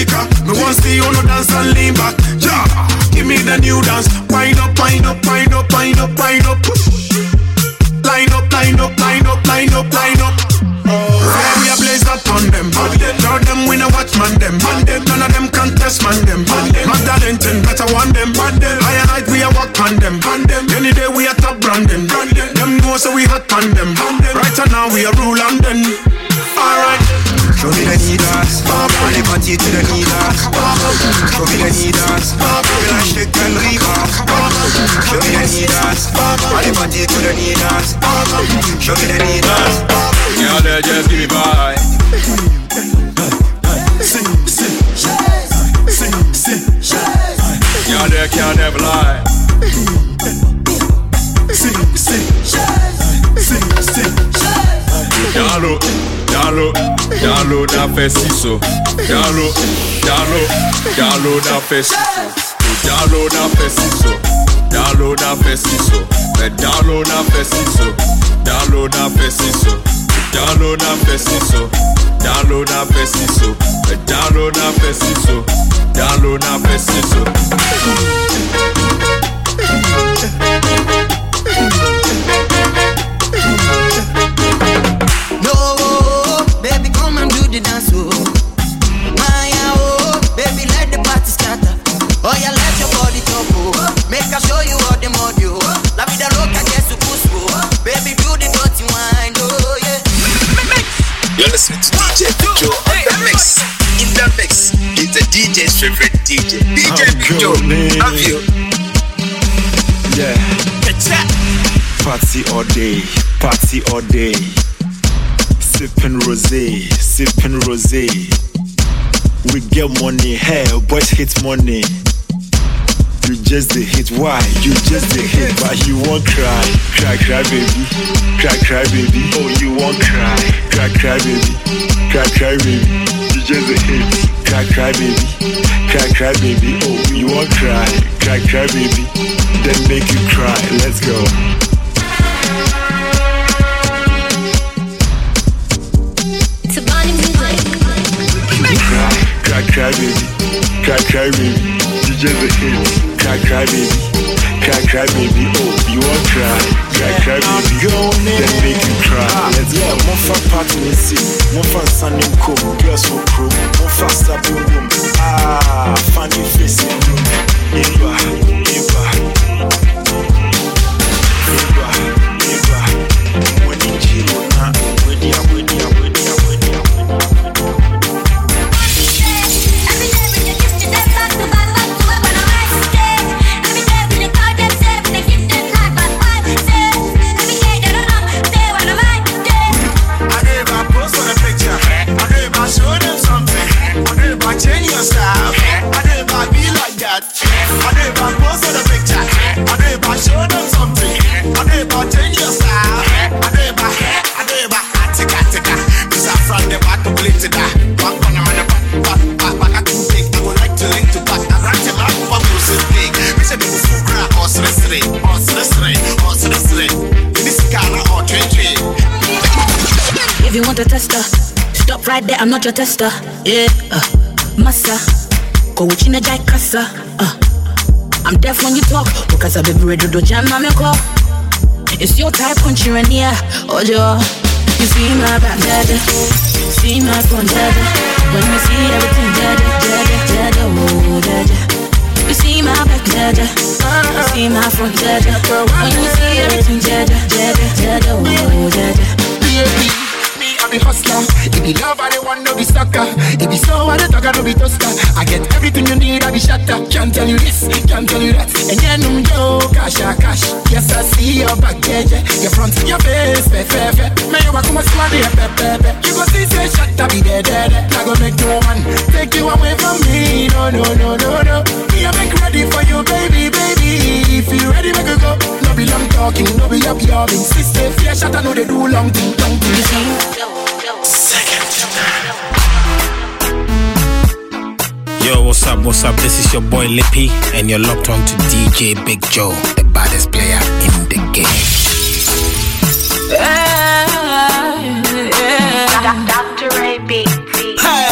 Speaker, me want see you no dance and lean back. Yeah. Give me the new dance. Wind up, wind up, wind up, wind up, wind up. Line up, line up, line up, line up, line up. Yeah, we a blaze up on them. Tell them we no watch man them. Man them, none of them can test man them. Magdalene better want them. Man them. Higher night we a walk on them. Any day we a top brand them. Them know so we hot on them. Right now we a rule on them. Alright. Show me the needles, on est parti to the needles. Show me the needles, lâche les conneries. Show me the needles, on est parti to the needles. Show me the needles. Yeah, there, just give me by. Yeah, there can't never lie. sing, sing, sing, sing. Download, download, download that festiso. Download, download, download that festiso. Download that festiso. Download that festiso. Download that festiso. Download that festiso. Download that festiso. Download that festiso. Download that festiso. Download that festiso. No, baby, come the dance, oh. Maya, oh, baby, let the party scatter. Oh, yeah, let your body talk, oh. Make I show you all the mod, yo. La vida loca que su cusco. Baby, do the dirty wine, oh, yeah. You're listening to DJ Big Joe on the mix. In the mix, it's the DJ's favorite DJ. DJ Big Joe, love you. Yeah. Party all day, party all day. Sipping rosé, sipping rosé. We get money, hey, boys hit money. You just the hit, why? You just the hit, but you won't cry, cry, cry, baby, cry, cry, baby. Oh, you won't cry, cry, cry, baby, cry, cry, baby. You just the hit, cry, cry, baby, cry, cry, baby. Oh, you won't cry, cry, cry, baby. Then make you cry. Let's go. Cry, cry, baby, cry, cry, baby. You just the hit, cry, cry, baby, cry, cry, baby. Oh, you won't cry, cry, cry, baby. Then make you cry. Let's go. Yeah, more fun party in see, more fun sunny cool, girls who crew, more fun stop boom boom. Ah, funny face in room. Eva, right. I'm not your tester. Yeah, uh, massa. Go with you jai kasa. Uh, I'm deaf when you talk because I've been ready to jam my call. It's your type country in here. Oh, Joe. You see my back, dada. See my front, dada. When you see everything, dada, dada, dada, oh, dada. You see my back, dada. You see my front, dada. When you see everything, dada, dada, dada, oh, dada. Be hustler. If be love, I don't want no be sucker. If be so, I don't talk, I don't be toaster. I get everything you need, I be shatter. Can't tell you this, can't tell you that. And yeah, no, yo, cash, ah, cash. Yes, I see your back, yeah. Your front, your face, fe, fe, fe. Man, you walk on my squad, yeah, pe, pe, pe. You go see, say, shut up, be there, there, there. I go make no one take you away from me. No, no, no, no, no. Me, I make ready for you, baby, baby. If you ready, make it go. No be long talking, no be up yobbing. Sister, fear shot, I know they do long thing, long thing. You see? Yo, what's up? What's up? This is your boy Lippy, and you're locked on to DJ Big Joe, the baddest player in the game. Dr. Ray B. I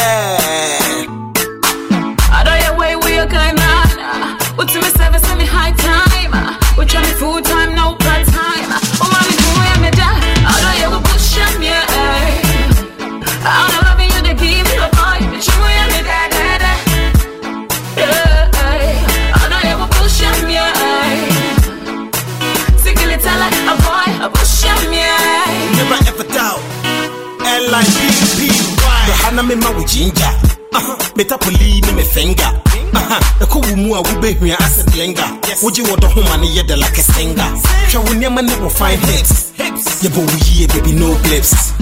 wogye wɔ dɔ homa ne yɛda like a singer hwɛ wo nneɛma ne wo fine hips yɛbɔ wo yie baby no blips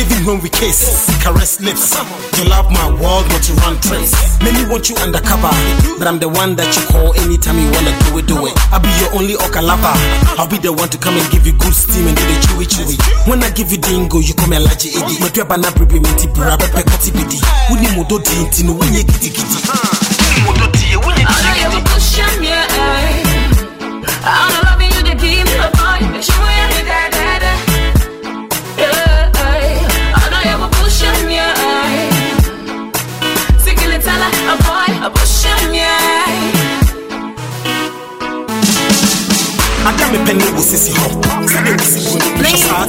Even when we kiss, caress lips. You love my world, but you run trace. Many want you undercover, but I'm the one that you call anytime you wanna do it, do it. I'll be your only oka lover. I'll be the one to come and give you good steam and do the chewy chewy. When I give you dingo, you come and like it. My trap and I bring me to bra, pepe koti bidi. We need modo tinti, no when you me penny will see home. Send it was a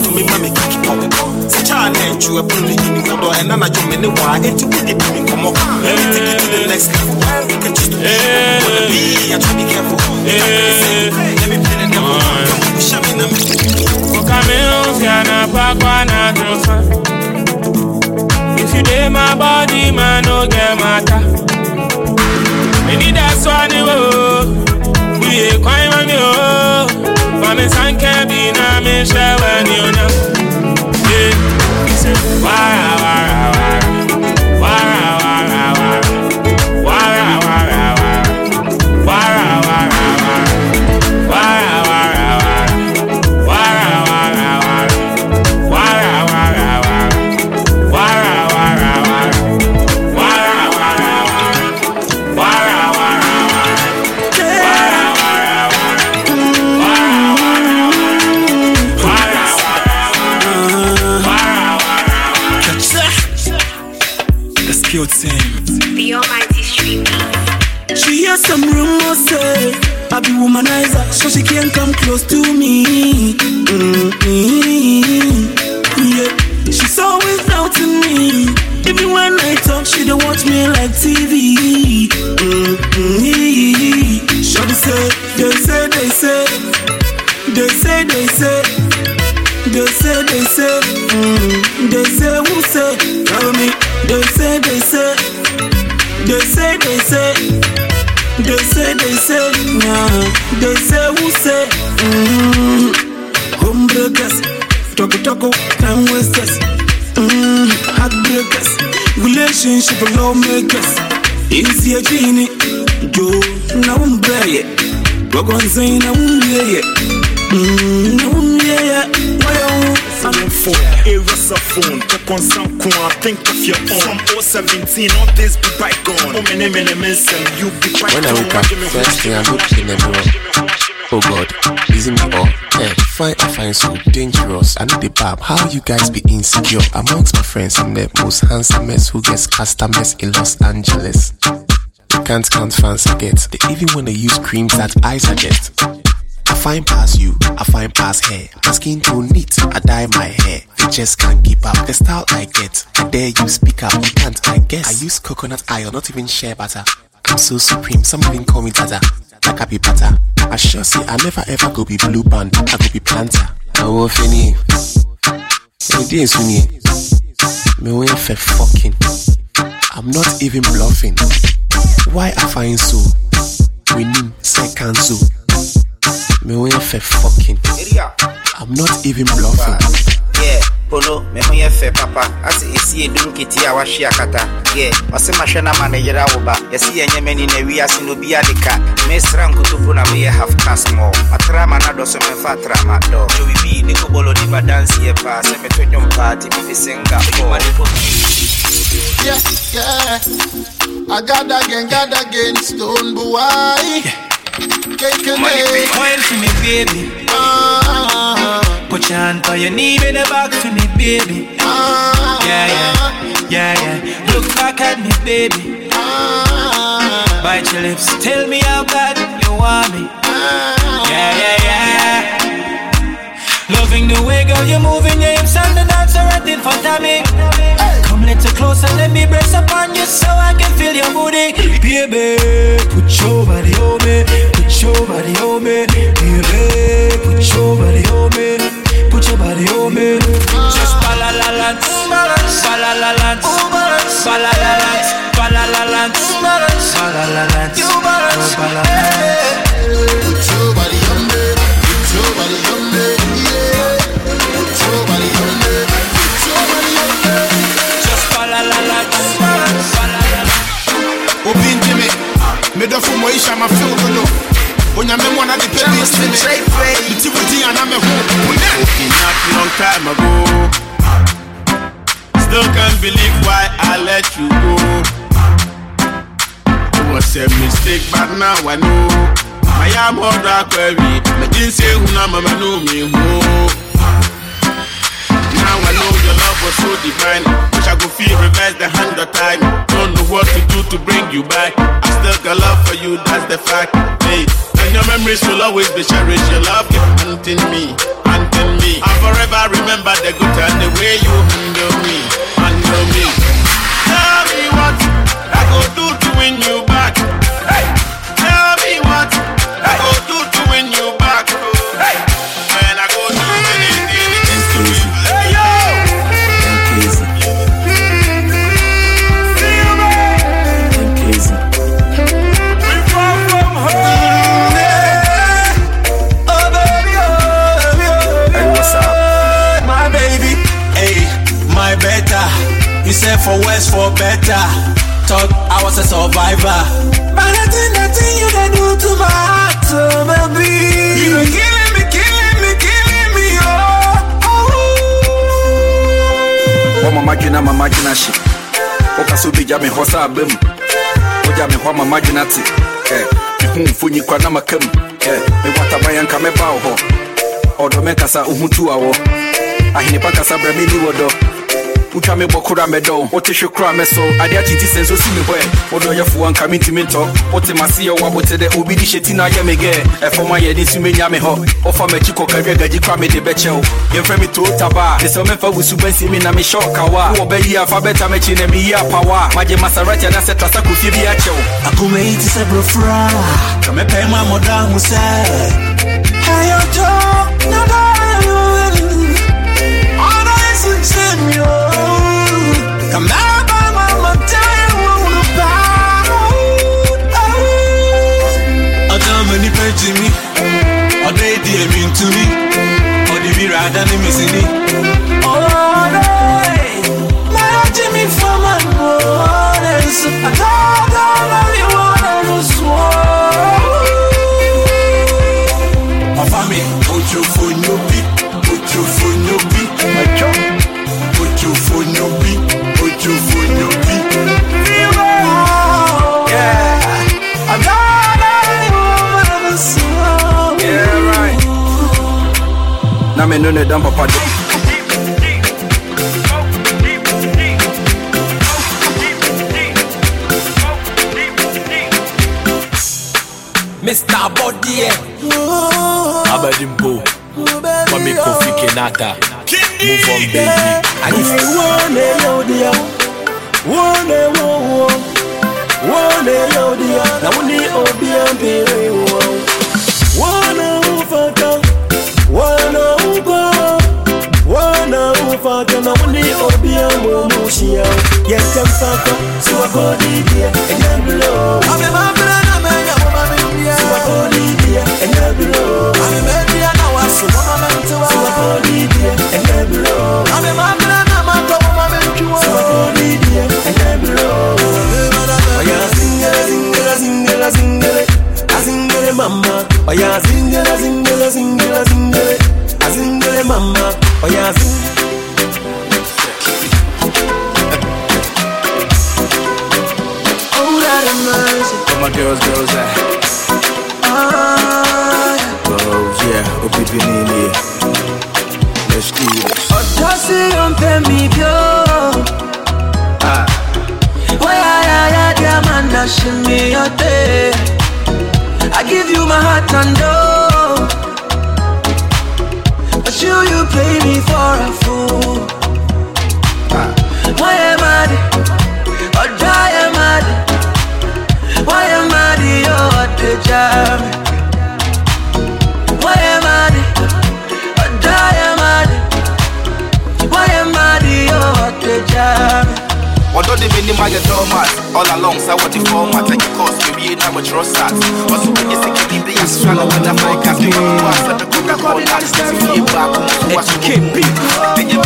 to me, mammy, kick it home. Such a net you a bully in the and I'm a German why into the women come up. Let me take it to the next level. You can choose to be I try to be careful. Let me pin it down. Shut me down. If you did my body, man, no get matter. Any that's one, you will We ain't crime on your i'm in na yeah. He said, wow, wow, wow. The skill team The almighty street She hear some rumors say I be womanizer, so she can't come close to me. Mm-hmm. Yeah, she's always doubting me. Even when I talk, she don't watch me like TV. Mm-hmm. Shorty say, they say, they say, they say, they say, they say, they say, mm. they say, who say? Tell me, they say, they say, they say, they say. They say, they say, nah. They say, who say? Mm. Homebreakers, talk talk, time wasters. Mm. Heartbreakers, relationship lawmakers. Easy a genie, Joe, now I'm brave. Go on, say, now I'm yeah. Mm, now I'm yeah. Why, phone, erase a phone, talk on some cool, think of your own. From 017, all this be bygone. Oh, many, many men say you be bygone. When I wake up, first thing I look in the mirror. Oh God, isn't me all? Eh, fine, I find so dangerous. I know the bab. How you guys be insecure? Amongst my friends, I'm the most handsomest who gets customers in Los Angeles. You can't count fans I get. They even wanna use creams that I suggest. I find past you, I find past hair. My skin too neat, I dye my hair. They just can't keep up. The style I get, I dare you speak up. You can't, I guess. I use coconut oil, not even shea butter. I'm so supreme, some even call me Tata. Like I be butter. I sure say I never ever go be blue band, I go be planter. I will finish. Any day is me. Me wait for fucking. I'm not even bluffing. Why I find so? We need second so. Me wait for fucking. I'm not even bluffing. Yeah, Polo, me ho yɛ fɛ papa. Ase esi edum kete a wahwe akata yeah ɔse mahwɛ na ma ne yera wo ba. Yɛse yɛnyɛ m'ani na wiase no obi ade ka. Mesra nkotofo na meyɛ half cas mɔ atra ma na dɔ so memfa atra ma dɔ hwɛ bibi ne kobɔlɔ di badanseɛ paa sɛ meto dwom paa te bifi senga ɔdwuma ne po Yeah, yeah. I got again, got again, Stonebwoy. Cake and Wine for me, baby. Ah, Put your hand on your knee in the back for me, baby. Yeah, yeah, yeah, yeah. Look back at me, baby. Bite your lips, tell me how bad you want me. Yeah, yeah, yeah. Loving the way, girl, you're moving your hips and the dance already for Tommy. Come a little closer, let me press upon you so I can feel your booty. Baby, put your body on me, put your body on me. Baby, put your body on me, put your body on me. Just balalalance, balalalance, balalalance, balalalance, balalalance, balalalance. Put your body on medɔfo mɔ ihyɛ ama few dodo onyame mu ana you. pɛ bi si mi nti wo di ana me ho wonɛ. long time ago. Still can't believe why i let you go. It was a mistake but now i know. I'm ọdọ akọ ẹwi mẹ jí n I'm na mama nu mi hu. I know your love was so divine. Wish I could feel reverse the hand of time. Don't know what to do to bring you back. I still got love for you, that's the fact. Hey, and your memories will always be cherished. Your love keep haunting me, haunting me. I forever remember the good and the way you handle me, handle me. Tell me what I go do to win you back. Hey, tell me what I go better. Thought I was a survivor. But nothing, nothing you can do to my heart, oh baby. You been killing me, killing me, killing me, oh. Wama madwena ma madwena hye woka sɛ wobɛgya me hɔ sɛ aba mu wogya me hɔ ma madwena te Ɛ, me ho mfonyi kwa na maka mu Ɛ, mewataban anka mɛba wo hɔ ɔdɔ me nkasa wo ho tu awɔ ahenepa kasa bra me ni wɔ dɔ wotwa me bɔ kora mɛdɔ wo wote hwe kora mɛsɔ ade akyiti sɛ nso si me hɔ ɛ wodɔ yɛfoɔ anka mentumi ntɔ wote maseyɛ woabote dɛ obi de hyɛti no ayɛ me gɛ ɛfɔm ayɛ de nso mɛnya me hɔ wofa m'akyi kɔkadwa gagyi kora mede bɛkyɛ wo yɛmfrɛ me too taba a de sɛ womɛmfa wo subansie mi na mehyɛ ɔkawa wowɔ bɛyi afa bɛta m'akyi na meyi apawa a magye masarati ana sɛ tasa kɔfie bi akyɛ wo akoma yi te sɛ borɔfra ka mɛpɛe mu amɔda ho sɛ ayɔdɔ nada ɔda yesu ɔdɔ ma nipa gye mi ɔdɔ edi emi ntumi ɔde bi rada ne mesini ɔdɔ Maya Jimmy Foreman, oh, there's a dog on the na me no ne dam papa de Mr. Body, Abadimbo, Mami Kofi Kinaata, move on, baby. And if you One yo dia, one wo wo, one yo dia. Na wuni obi ambere wo. One dia, and I'm below. I'm a man, I'm a so I'm a man, so I go di dia, and I'm below. I'm a man, I'm a so I go di dia, and I'm below. Oh yeah, zingere, zingere, zingere, zingere, a zingere mama. Oh yeah, zingere, zingere, zingere, zingere, a zingere mama. Oh yeah, Lord mercy. Where my girls girls at Although they made my doormat all along, so what the format like it cost me being a mature sat. Also, when you say keep the ass trying to win the forecast, we got to watch the cook up all that. See me back, watch the keep it. Then you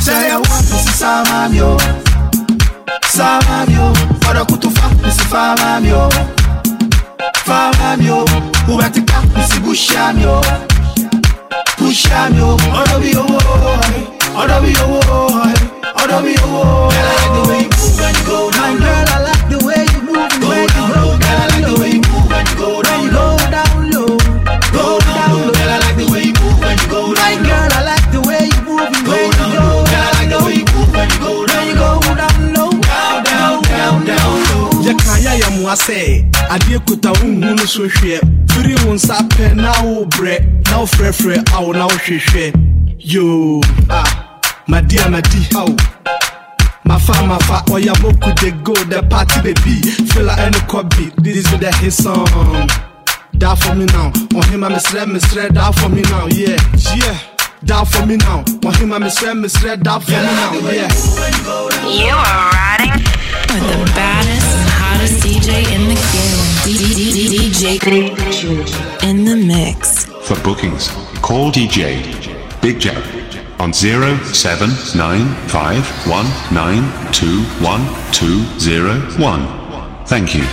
Say I want to see some of you. Samamio, ora kutufa, misi famamio. Famamio, ubetika, misi bushamio. Bushamio, ora bi owo, ora bi owo, ora bi owo. Girl, I like the way you move when you go down. Girl, I like the way you move when you go down. Girl, I like the way you move when you go down. When yɛ yɛ mmoa sɛ adeɛ kuta wo nhu no so hwɛ firi wo nsa pɛ na wobrɛ na wofrɛfrɛ ao na wohwehwɛ yo ah, madi a madi ao mafa mafa ɔya moku de go the party baby. Fila ɛne kɔbi this is the hit song. Die for me now. Ɔhema mesrɛ mesrɛ die for me now yeah. Yeah die for me now ɔhema mesrɛ mesrɛ die for me now yeah You are riding with the baddest and hottest DJ in the game. DJ in the mix. For bookings, call DJ Big Joe on 0795192121. Thank you.